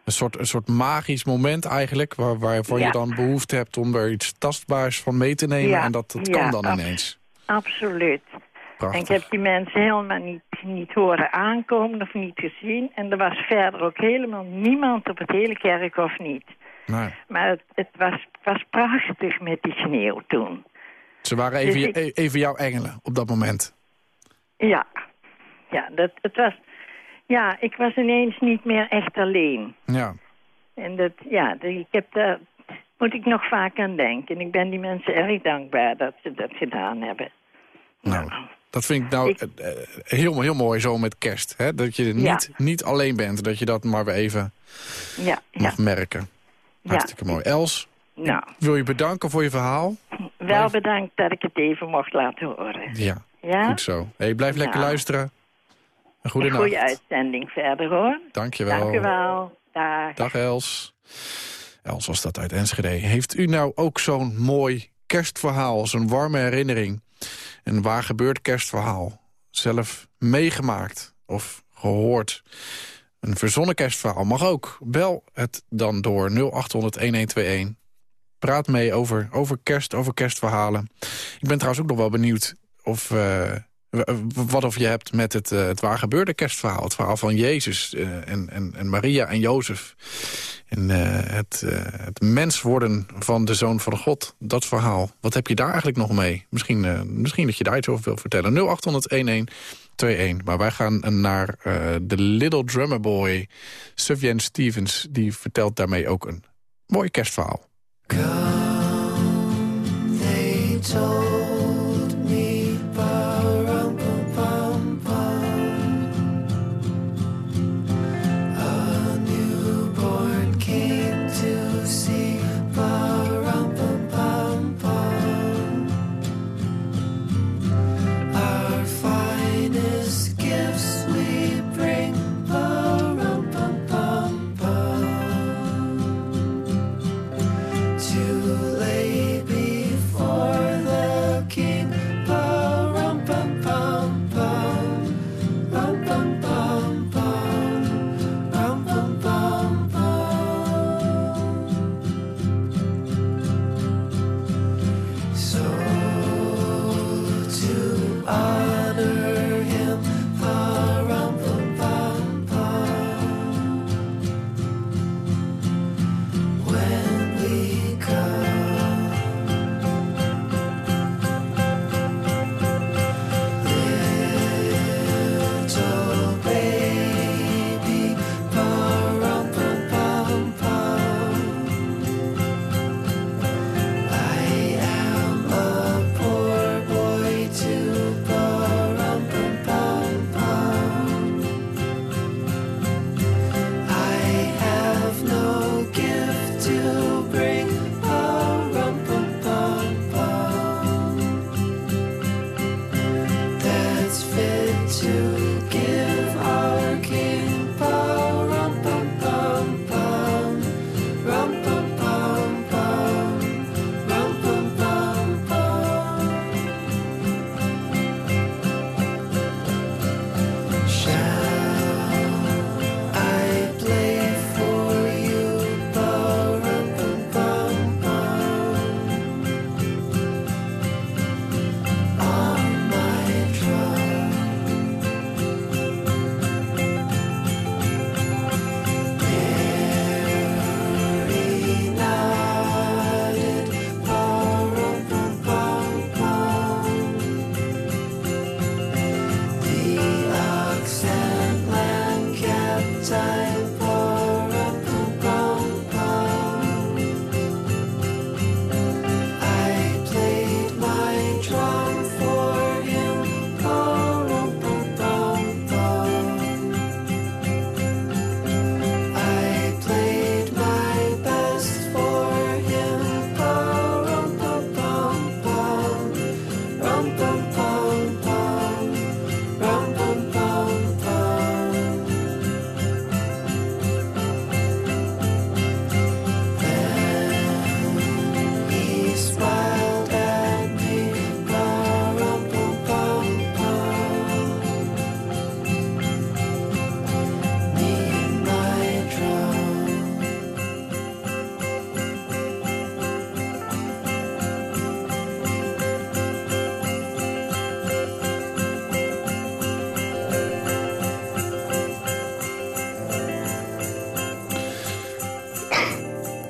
Een soort, een soort magisch moment eigenlijk... Waar, waarvan Ja. je dan behoefte hebt om er iets tastbaars van mee te nemen. Ja, En dat, dat kan dan ineens. Absoluut. Prachtig. En ik heb die mensen helemaal niet, niet horen aankomen of niet gezien. En er was verder ook helemaal niemand op het hele kerkhof niet. Nee. Maar het, het was, was prachtig met die sneeuw toen. Ze waren even, Dus ik- even jouw engelen op dat moment. Ja, ja, dat, het was, ja, ik was ineens niet meer echt alleen. Ja. En dat, ja, ik heb daar, moet ik nog vaak aan denken. En ik ben die mensen erg dankbaar dat ze dat gedaan hebben. Nou, dat vind ik nou eh, eh, heel, heel mooi zo met kerst. Hè? Dat je niet, niet alleen bent. Dat je dat maar weer even Ja, ja, mag merken. Hartstikke mooi. Els, nou, wil je bedanken voor je verhaal. wel bedankt dat ik het even mocht laten horen. Ja, Ja? goed zo. Hey, blijf lekker luisteren. Een goede Een nacht. goede uitzending verder, hoor. Dank je wel. Dank u wel. Dag. Dag Els. Els was dat uit Enschede. Heeft u nou ook zo'n mooi kerstverhaal, zo'n warme herinnering? Een waar gebeurd kerstverhaal? Zelf meegemaakt of gehoord? Een verzonnen kerstverhaal mag ook. Bel het dan door 0800-1121. Praat mee over, over kerst, over kerstverhalen. Ik ben trouwens ook nog wel benieuwd of... w- wat of je hebt met het, eh, het waar gebeurde kerstverhaal. Het verhaal van Jezus eh, en, en, en Maria en Jozef. En eh, het, het mens worden van de Zoon van God. Dat verhaal. Wat heb je daar eigenlijk nog mee? Misschien, misschien dat je daar iets over wilt vertellen. 0800-1121. Maar wij gaan naar de Little Drummer Boy. Sufjan Stevens. Die vertelt daarmee ook een mooi kerstverhaal.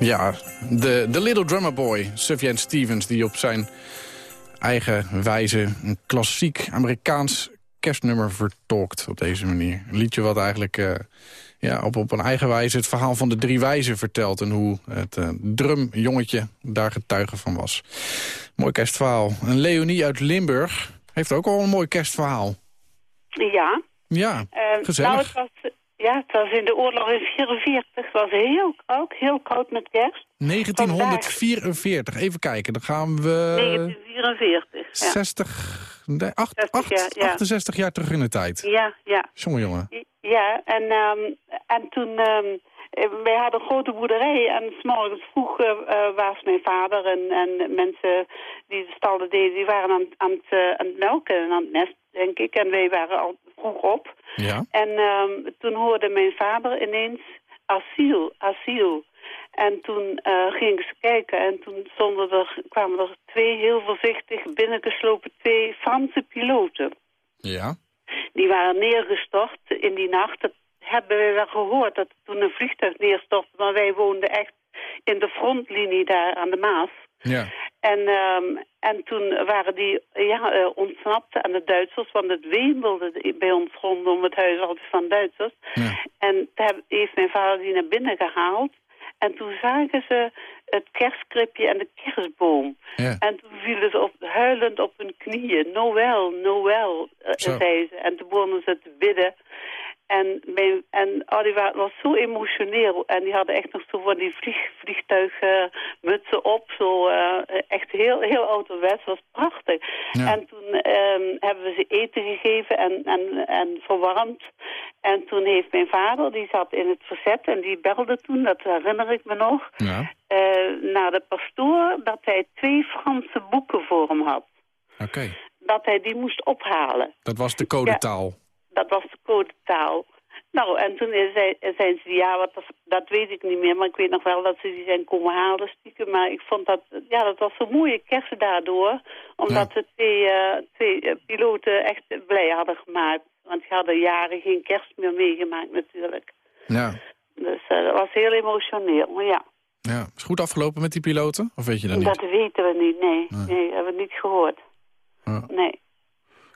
Ja, de, de Little Drummer Boy, Sufjan Stevens... die op zijn eigen wijze een klassiek Amerikaans kerstnummer vertolkt op deze manier. Een liedje wat eigenlijk eh, ja, op, op een eigen wijze het verhaal van de drie wijzen vertelt... en hoe het eh, drumjongetje daar getuige van was. Mooi kerstverhaal. En Leonie uit Limburg heeft ook al een mooi kerstverhaal. Ja. Ja, gezellig. Nou, het was, ja, het was in de oorlog in 44. Het was heel, ook heel koud met kerst. 1944, even kijken, dan gaan we 1944. Ja. 60, nee, acht- 60 acht- jaar, ja. 68 jaar terug in de tijd. Ja, ja. Jongen, jongen. Ja, en, ehm, en toen... eh, wij hadden een grote boerderij en s'morgens vroeg eh, was mijn vader en, en mensen die de stallen deden, die waren aan, aan, het, aan het melken en aan het nest, denk ik. En wij waren al vroeg op. Ja. En ehm, toen hoorde mijn vader ineens asiel, asiel. En toen eh, gingen ze kijken en toen stonden er, kwamen er twee heel voorzichtig binnengeslopen twee Franse piloten. Ja. Die waren neergestort in die nacht. Dat hebben we wel gehoord, dat toen een vliegtuig neerstortte. Maar wij woonden echt in de frontlinie daar aan de Maas. Ja. En, ehm, en toen waren die ja, eh, ontsnapt aan de Duitsers, want het wemelde bij ons rondom het huis altijd van Duitsers. En toen heb- heeft mijn vader die naar binnen gehaald. En toen zagen ze het kerstkribje en de kerstboom. Ja. En toen vielen ze op, huilend op hun knieën. Noël, Noël, zei ze. En toen begonnen ze te bidden. En, mijn, en oh, die waren, was zo emotioneel. En die hadden echt nog zo van die vlieg, vliegtuigmutsen op. Zo eh, echt heel, heel ouderwets. was prachtig. En toen ehm, hebben we ze eten gegeven en, en, en verwarmd. En toen heeft mijn vader, die zat in het verzet en die belde toen, dat herinner ik me nog, Ja. eh, naar de pastoor dat hij twee Franse boeken voor hem had. Oké. Dat hij die moest ophalen. Dat was de codetaal. Dat was de codetaal. Nou, en toen zijn ze, ja, wat, dat, weet ik niet meer, maar ik weet nog wel dat ze die zijn komen halen stiekem. Maar ik vond dat, ja, dat was een mooie kerst daardoor. Omdat de twee, eh, twee eh, piloten echt blij hadden gemaakt. Want die hadden jaren geen kerst meer meegemaakt natuurlijk. Ja. Dus eh, dat was heel emotioneel, maar ja. ja. Is het goed afgelopen met die piloten? Of weet je dat niet? Dat weten we niet, nee. Nee. Nee, hebben we niet gehoord. Ja. Nee.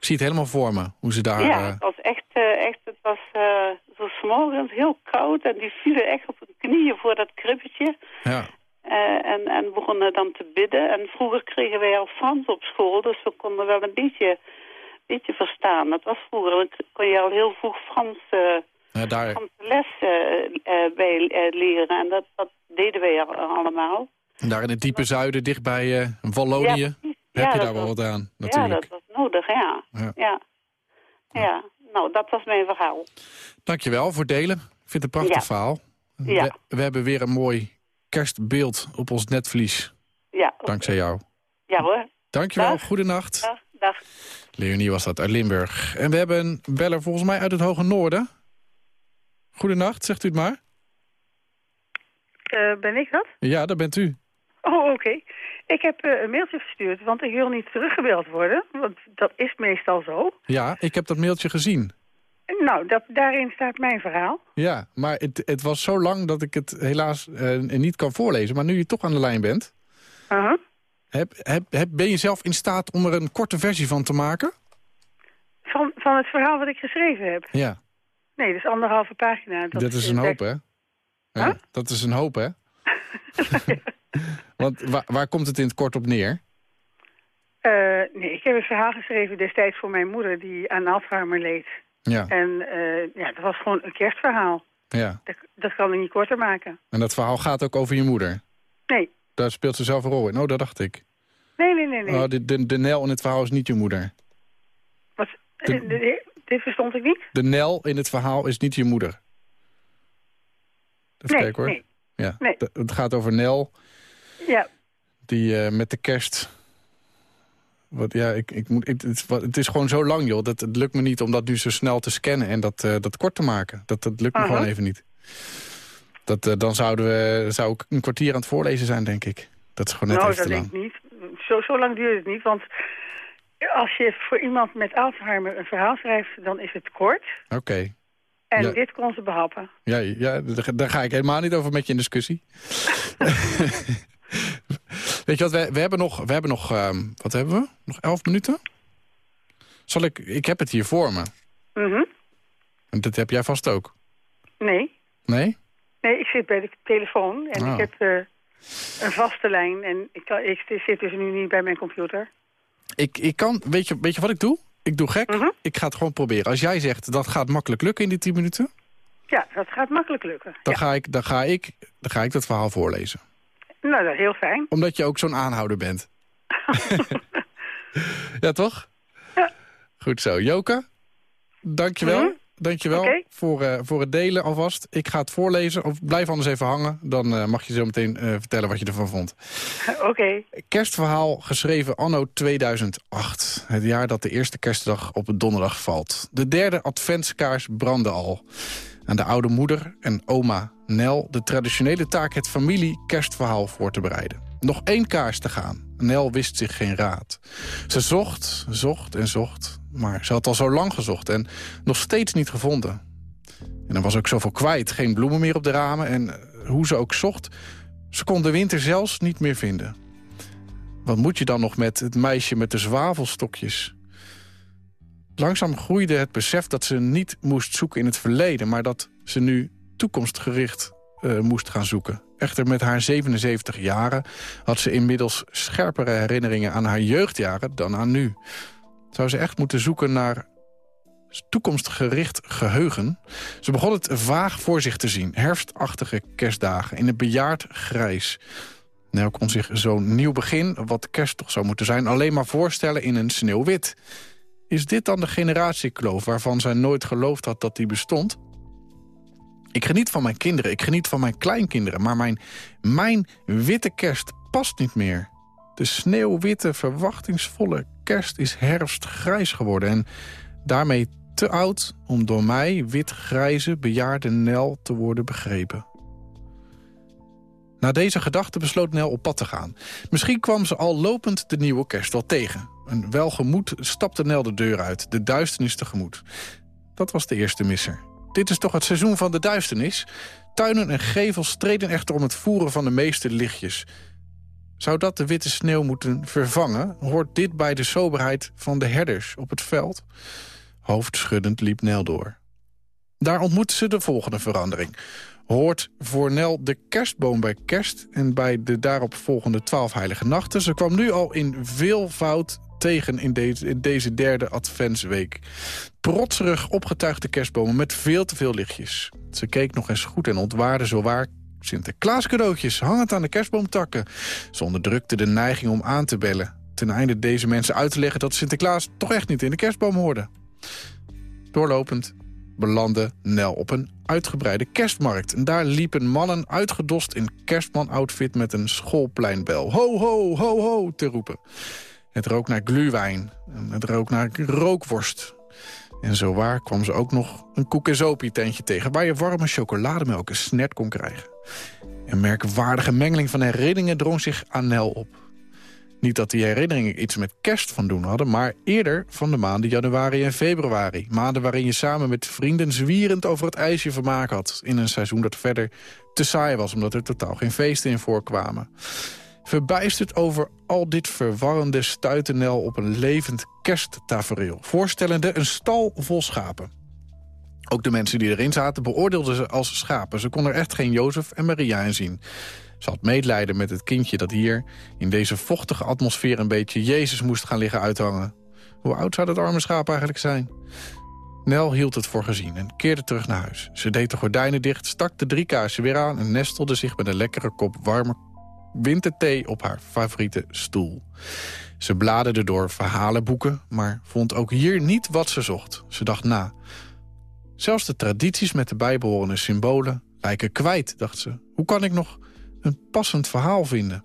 Ik zie het helemaal voor me, hoe ze daar... ja, eh, het was echt, eh, echt het was eh, zo s'morgens heel koud en die vielen echt op hun knieën voor dat kribbetje. ja. En, en begonnen dan te bidden. En vroeger kregen wij al Frans op school, dus we konden wel een beetje, beetje verstaan. Dat was vroeger, dan kon je al heel vroeg Frans, ja, daar... Franse les bij leren. En dat, dat deden wij al- allemaal. Daar in het diepe zuiden, dicht bij eh, Wallonië, Ja, heb Ja, je daar wel was- wat aan, Ja, natuurlijk. dat was nodig, ja. Ja. Ja. ja. Nou, dat was mijn verhaal. Dankjewel voor het delen. Ik vind het een prachtig Ja. verhaal. Ja. We, we hebben weer een mooi kerstbeeld op ons netvlies. Ja, Dankzij jou. ja hoor. Dankjewel, Dag. goedenacht. Dag, dag. Leonie was dat uit Limburg. En we hebben een beller volgens mij uit het Hoge Noorden. Goedenacht, zegt u het maar. Eh, ben ik dat? Ja, daar bent u. Oh, oké. Ik heb eh, een mailtje verstuurd, want ik wil niet teruggebeld worden. Want dat is meestal zo. Ja, ik heb dat mailtje gezien. Nou, dat, daarin staat mijn verhaal. Ja, maar het, het was zo lang dat ik het helaas eh, niet kan voorlezen. Maar nu je toch aan de lijn bent... Heb, heb, heb, ben je zelf in staat om er een korte versie van te maken? Van, van het verhaal wat ik geschreven heb. Ja, Nee, dat is anderhalve pagina. dat, is een hoop, hè? Ja, Dat is een hoop, hè? Want waar, waar komt het in het kort op neer? Eh, nee, ik heb een verhaal geschreven destijds voor mijn moeder die aan Alzheimer leed. Ja, En eh, ja, dat was gewoon een kerstverhaal. ja. Dat, dat kan ik niet korter maken. En dat verhaal gaat ook over je moeder? Nee, Daar speelt ze zelf een rol in. Oh, dat dacht ik. nee, nee, nee. nee. Oh, de, de, de Nel in het verhaal is niet je moeder. Wat, eh, dit- dit verstond ik niet? De Nel in het verhaal is niet je moeder. Even Nee, kijken hoor. nee. Ja. Nee. Het gaat over Nel, Ja, die eh, met de kerst... Wat, ja, ik, ik moet, het, het, is wat- het is gewoon zo lang, joh. Dat, het lukt me niet om dat nu zo snel te scannen en dat, eh, dat kort te maken. Dat, dat lukt me gewoon even niet. Dat, eh, dan zouden we, zou ik een kwartier aan het voorlezen zijn, denk ik. Dat is gewoon net nou, even dat te lang. denk ik niet. Zo, zo lang duurt het niet, want als je voor iemand met Alzheimer een verhaal schrijft, dan is het kort. Oké. En Ja. dit kon ze behappen. Ja, ja daar, daar ga ik helemaal niet over met je in discussie. Weet je wat, we, we hebben nog, we hebben nog ehm, wat hebben we? Nog elf minuten? Zal ik, ik heb het hier voor me. Mhm. En dat heb jij vast ook. Nee. Nee? Nee, ik zit bij de telefoon en Oh. ik heb eh, een vaste lijn. En ik, kan, ik zit dus nu niet bij mijn computer. Ik, ik kan, weet je, weet je wat ik doe? Ik doe gek. Mhm. Ik ga het gewoon proberen. Als jij zegt dat gaat makkelijk lukken in die tien minuten... Ja, dat gaat makkelijk lukken. dan, ja. ga, ik, dan, ga, ik, dan ga ik dat verhaal voorlezen. Nou, dat is heel fijn. Omdat je ook zo'n aanhouder bent. ja, toch? Ja. Goed zo. Joke, dankjewel. Mhm. Dankjewel Oké. voor, eh, voor het delen alvast. Ik ga het voorlezen. Of blijf anders even hangen. Dan eh, mag je zo meteen eh, vertellen wat je ervan vond. Oké. Kerstverhaal geschreven anno 2008. Het jaar dat de eerste kerstdag op een donderdag valt. De derde adventskaars brandde al. Aan de oude moeder en oma Nel de traditionele taak het familie-kerstverhaal voor te bereiden. Nog één kaars te gaan. Nel wist zich geen raad. Ze zocht, zocht en zocht. Maar ze had al zo lang gezocht en nog steeds niet gevonden. En er was ook zoveel kwijt. Geen bloemen meer op de ramen. En eh, hoe ze ook zocht, ze kon de winter zelfs niet meer vinden. Wat moet je dan nog met het meisje met de zwavelstokjes? Langzaam groeide het besef dat ze niet moest zoeken in het verleden... maar dat ze nu toekomstgericht eh, moest gaan zoeken. Echter met haar 77 jaren had ze inmiddels scherpere herinneringen aan haar jeugdjaren dan aan nu. Zou ze echt moeten zoeken naar toekomstgericht geheugen? Ze begon het vaag voor zich te zien. Herfstachtige kerstdagen in een bejaard grijs. Nel kon zich zo'n nieuw begin, wat kerst toch zou moeten zijn... alleen maar voorstellen in een sneeuwwit. Is dit dan de generatiekloof waarvan zij nooit geloofd had dat die bestond? Ik geniet van mijn kinderen, ik geniet van mijn kleinkinderen... maar mijn, mijn witte kerst past niet meer. De sneeuwwitte, verwachtingsvolle kerst is herfstgrijs geworden... en daarmee te oud om door mij, wit-grijze, bejaarde Nel te worden begrepen. Na deze gedachte besloot Nel op pad te gaan. Misschien kwam ze al lopend de nieuwe kerst wel tegen. Een welgemoed stapte Nel de deur uit, de duisternis tegemoet. Dat was de eerste misser. Dit is toch het seizoen van de duisternis? Tuinen en gevels streden echter om het voeren van de meeste lichtjes. Zou dat de witte sneeuw moeten vervangen? Hoort dit bij de soberheid van de herders op het veld? Hoofdschuddend liep Nel door. Daar ontmoette ze de volgende verandering. Hoort voor Nel de kerstboom bij kerst... en bij de daarop volgende twaalf heilige nachten. Ze kwam nu al in veelvoud tegen in deze, derde adventsweek. Protserig opgetuigde kerstbomen met veel te veel lichtjes. Ze keek nog eens goed en ontwaarde zowaar Sinterklaas cadeautjes hangend aan de kerstboomtakken. Ze onderdrukte de neiging om aan te bellen... ten einde deze mensen uit te leggen dat Sinterklaas toch echt niet in de kerstboom hoorde. Doorlopend belandde Nel op een uitgebreide kerstmarkt. En daar liepen mannen uitgedost in kerstman-outfit met een schoolpleinbel. Ho, ho, ho, ho, te roepen. Het rook naar gluwijn. En het rook naar rookworst. En zowaar kwam ze ook nog een koek- en tentje tegen... waar je warme chocolademelk en snert kon krijgen. Een merkwaardige mengeling van herinneringen drong zich aan Nel op. Niet dat die herinneringen iets met kerst van doen hadden... maar eerder van de maanden januari en februari. Maanden waarin je samen met vrienden zwierend over het ijsje vermaak had... in een seizoen dat verder te saai was... omdat er totaal geen feesten in voorkwamen. Verbijsterd over al dit verwarrende stuitte Nel op een levend kersttafereel... voorstellende een stal vol schapen. Ook de mensen die erin zaten beoordeelden ze als schapen. Ze kon er echt geen Jozef en Maria in zien. Ze had medelijden met het kindje dat hier... in deze vochtige atmosfeer een beetje Jezus moest gaan liggen uithangen. Hoe oud zou dat arme schaap eigenlijk zijn? Nel hield het voor gezien en keerde terug naar huis. Ze deed de gordijnen dicht, stak de drie kaarsen weer aan... en nestelde zich met een lekkere kop warme winterthee op haar favoriete stoel. Ze bladerde door verhalenboeken, maar vond ook hier niet wat ze zocht. Ze dacht na. Zelfs de tradities met de bijbehorende symbolen lijken kwijt, dacht ze. Hoe kan ik nog een passend verhaal vinden?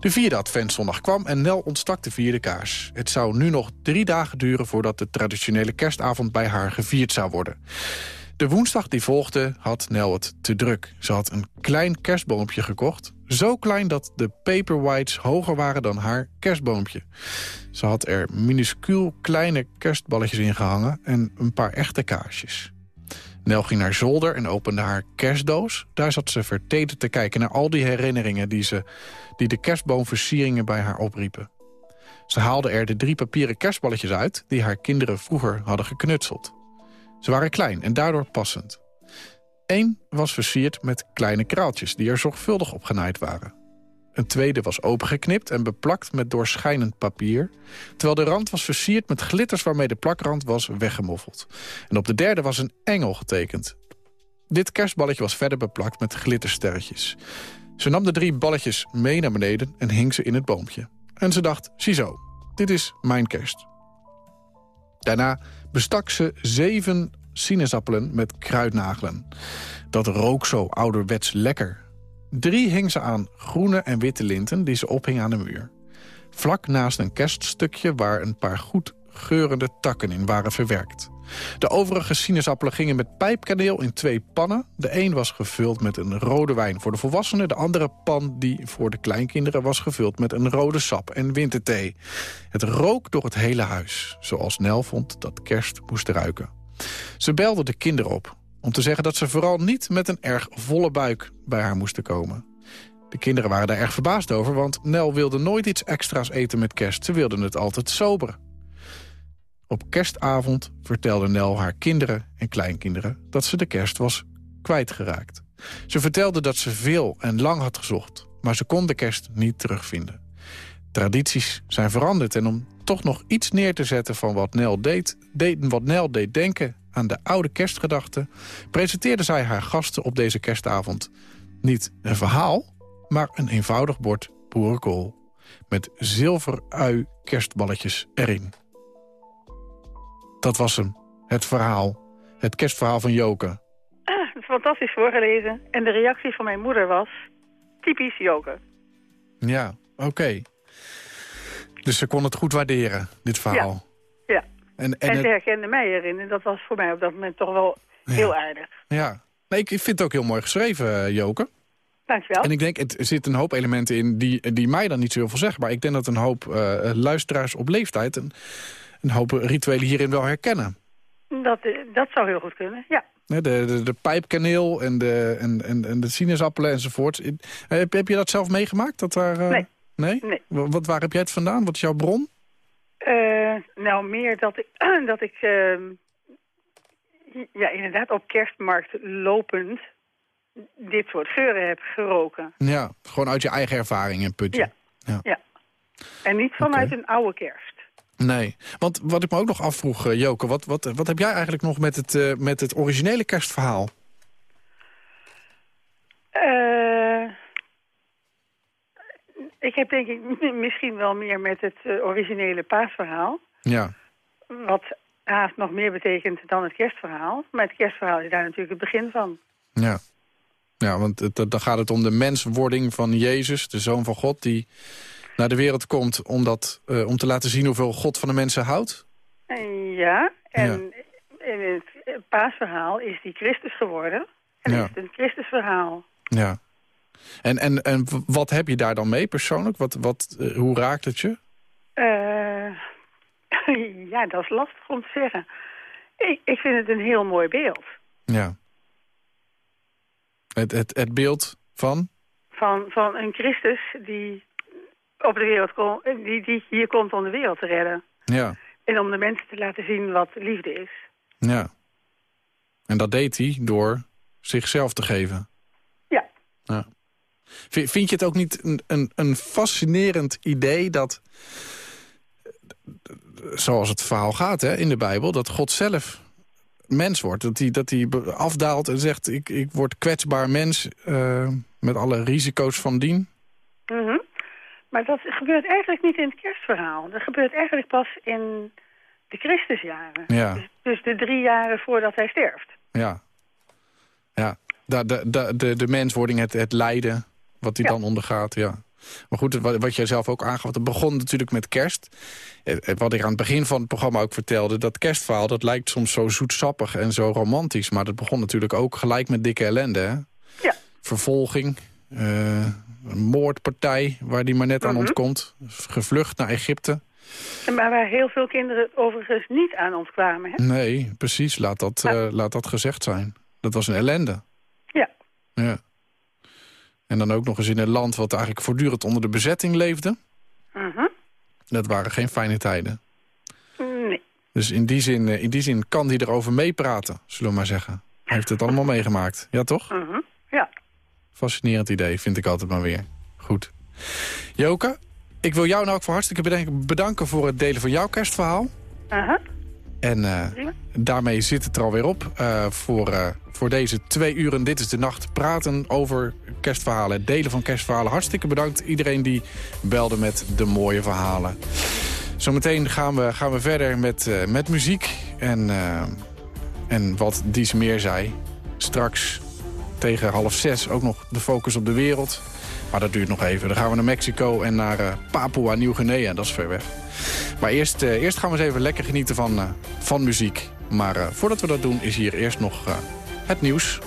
De vierde adventzondag kwam en Nel ontstak de vierde kaars. Het zou nu nog drie dagen duren voordat de traditionele kerstavond bij haar gevierd zou worden. De woensdag die volgde had Nel het te druk. Ze had een klein kerstboompje gekocht. Zo klein dat de paperwhites hoger waren dan haar kerstboompje. Ze had er minuscuul kleine kerstballetjes in gehangen en een paar echte kaarsjes. Nel ging naar zolder en opende haar kerstdoos. Daar zat ze verteden te kijken naar al die herinneringen... die, ze, die de kerstboomversieringen bij haar opriepen. Ze haalde er de drie papieren kerstballetjes uit... die haar kinderen vroeger hadden geknutseld. Ze waren klein en daardoor passend. Eén was versierd met kleine kraaltjes die er zorgvuldig op genaaid waren. Een tweede was opengeknipt en beplakt met doorschijnend papier... terwijl de rand was versierd met glitters waarmee de plakrand was weggemoffeld. En op de derde was een engel getekend. Dit kerstballetje was verder beplakt met glittersterretjes. Ze nam de drie balletjes mee naar beneden en hing ze in het boompje. En ze dacht, ziezo, dit is mijn kerst. Daarna bestak ze zeven sinaasappelen met kruidnagelen. Dat rook zo ouderwets lekker. Drie hing ze aan groene en witte linten die ze ophing aan de muur. Vlak naast een kerststukje waar een paar goed geurende takken in waren verwerkt. De overige sinaasappelen gingen met pijpkaneel in twee pannen. De een was gevuld met een rode wijn voor de volwassenen. De andere pan, die voor de kleinkinderen, was gevuld met een rode sap en winterthee. Het rook door het hele huis, zoals Nel vond dat kerst moest ruiken. Ze belde de kinderen op om te zeggen dat ze vooral niet met een erg volle buik bij haar moesten komen. De kinderen waren daar erg verbaasd over, want Nel wilde nooit iets extra's eten met kerst. Ze wilden het altijd sober. Op kerstavond vertelde Nel haar kinderen en kleinkinderen dat ze de kerst was kwijtgeraakt. Ze vertelde dat ze veel en lang had gezocht, maar ze kon de kerst niet terugvinden. Tradities zijn veranderd en om toch nog iets neer te zetten van wat Nel deed, deed wat Nel deed denken aan de oude kerstgedachten, presenteerde zij haar gasten op deze kerstavond niet een verhaal, maar een eenvoudig bord boerenkool met zilverui kerstballetjes erin. Dat was hem, het verhaal, het kerstverhaal van Joke. Ah, fantastisch voorgelezen. En de reactie van mijn moeder was... typisch Joke. Ja, oké. Dus ze kon het goed waarderen, dit verhaal. Ja. En, En, en ze herkende mij erin. En dat was voor mij op dat moment toch wel heel aardig. ja. Nee, ik vind het ook heel mooi geschreven, eh, Joke. Dankjewel. En ik denk, het er zitten een hoop elementen in die, die mij dan niet zo heel veel zeggen. Maar ik denk dat een hoop eh, luisteraars op leeftijd... Een, een hoop rituelen hierin wel herkennen. Dat, eh, dat zou heel goed kunnen, ja. De, de, de pijpkaneel en de, en, en, en de sinaasappelen enzovoort. Heb, heb je dat zelf meegemaakt? Dat daar, Nee. Nee? Nee. Wa- Wat, waar heb jij het vandaan? Wat is jouw bron? Eh, nou, meer dat ik, dat ik ehm, ja, inderdaad op kerstmarkt lopend dit soort geuren heb geroken. Ja, gewoon uit je eigen ervaring en putje. Ja. Ja. Ja. En niet vanuit een oude kerst. Nee, want wat ik me ook nog afvroeg, eh, Joke... Wat, wat, wat heb jij eigenlijk nog met het, eh, met het originele kerstverhaal? Eh, ik heb denk ik misschien wel meer met het eh, originele paasverhaal. Ja, Wat haast nog meer betekent dan het kerstverhaal. Maar het kerstverhaal is daar natuurlijk het begin van. ja. Ja, want het, dan gaat het om de menswording van Jezus, de Zoon van God... die naar de wereld komt om, dat, eh, om te laten zien hoeveel God van de mensen houdt. En ja, en in het eh, paasverhaal is die Christus geworden. En Ja. is het een Christusverhaal. Ja. En, en, en wat heb je daar dan mee persoonlijk? Wat, wat, eh, hoe raakt het je? Eh, ja, dat is lastig om te zeggen. Ik, ik vind het een heel mooi beeld. Ja. Het, het, het beeld van? Van, van een Christus die, op de wereld kom, die, die hier komt om de wereld te redden. Ja. En om de mensen te laten zien wat liefde is. Ja. En dat deed hij door zichzelf te geven. Ja. ja. Vind je het ook niet een, een, een fascinerend idee dat... Zoals het verhaal gaat hè, in de Bijbel... dat God zelf mens wordt. Dat hij, dat hij afdaalt en zegt... ik, ik word kwetsbaar mens eh, met alle risico's van dien. Mhm. Maar dat gebeurt eigenlijk niet in het kerstverhaal. Dat gebeurt eigenlijk pas in de Christusjaren. Ja. Dus, dus de drie jaren voordat hij sterft. Ja. Ja. De, de, de, de, de menswording, het, het lijden, wat hij Ja. dan ondergaat, ja. Maar goed, wat, wat jij zelf ook aangaf, het begon natuurlijk met kerst. Eh, eh, Wat ik aan het begin van het programma ook vertelde... dat kerstverhaal, dat lijkt soms zo zoetsappig en zo romantisch. Maar dat begon natuurlijk ook gelijk met dikke ellende, hè? Ja. Vervolging, een moordpartij waar die maar net aan Mhm. ontkomt. Gevlucht naar Egypte. Maar waar heel veel kinderen overigens niet aan ontkwamen, hè? Nee, precies. Laat dat, laat dat gezegd zijn. Dat was een ellende. Ja. Ja. En dan ook nog eens in een land wat eigenlijk voortdurend onder de bezetting leefde. Mhm. Dat waren geen fijne tijden. Nee. Dus in die zin, eh, in die zin kan hij erover meepraten, zullen we maar zeggen. Hij heeft het allemaal meegemaakt. Ja, toch? Mhm. Ja. Fascinerend idee, vind ik altijd maar weer. Goed. Joke, ik wil jou nou ook voor hartstikke bedanken- voor het delen van jouw kerstverhaal. Aha. En eh, daarmee zit het er alweer op eh, voor, voor deze twee uren. Dit is de nacht praten over kerstverhalen, delen van kerstverhalen. Hartstikke bedankt iedereen die belde met de mooie verhalen. Zometeen gaan we, gaan we verder met, eh, met muziek en, eh, en wat Dies meer zei. Straks tegen half zes ook nog de focus op de wereld. Maar dat duurt nog even. Dan gaan we naar Mexico en naar eh, Papua Nieuw-Guinea. Dat is ver weg. Maar eerst, eerst gaan we eens even lekker genieten van, van muziek. Maar voordat we dat doen is hier eerst nog het nieuws.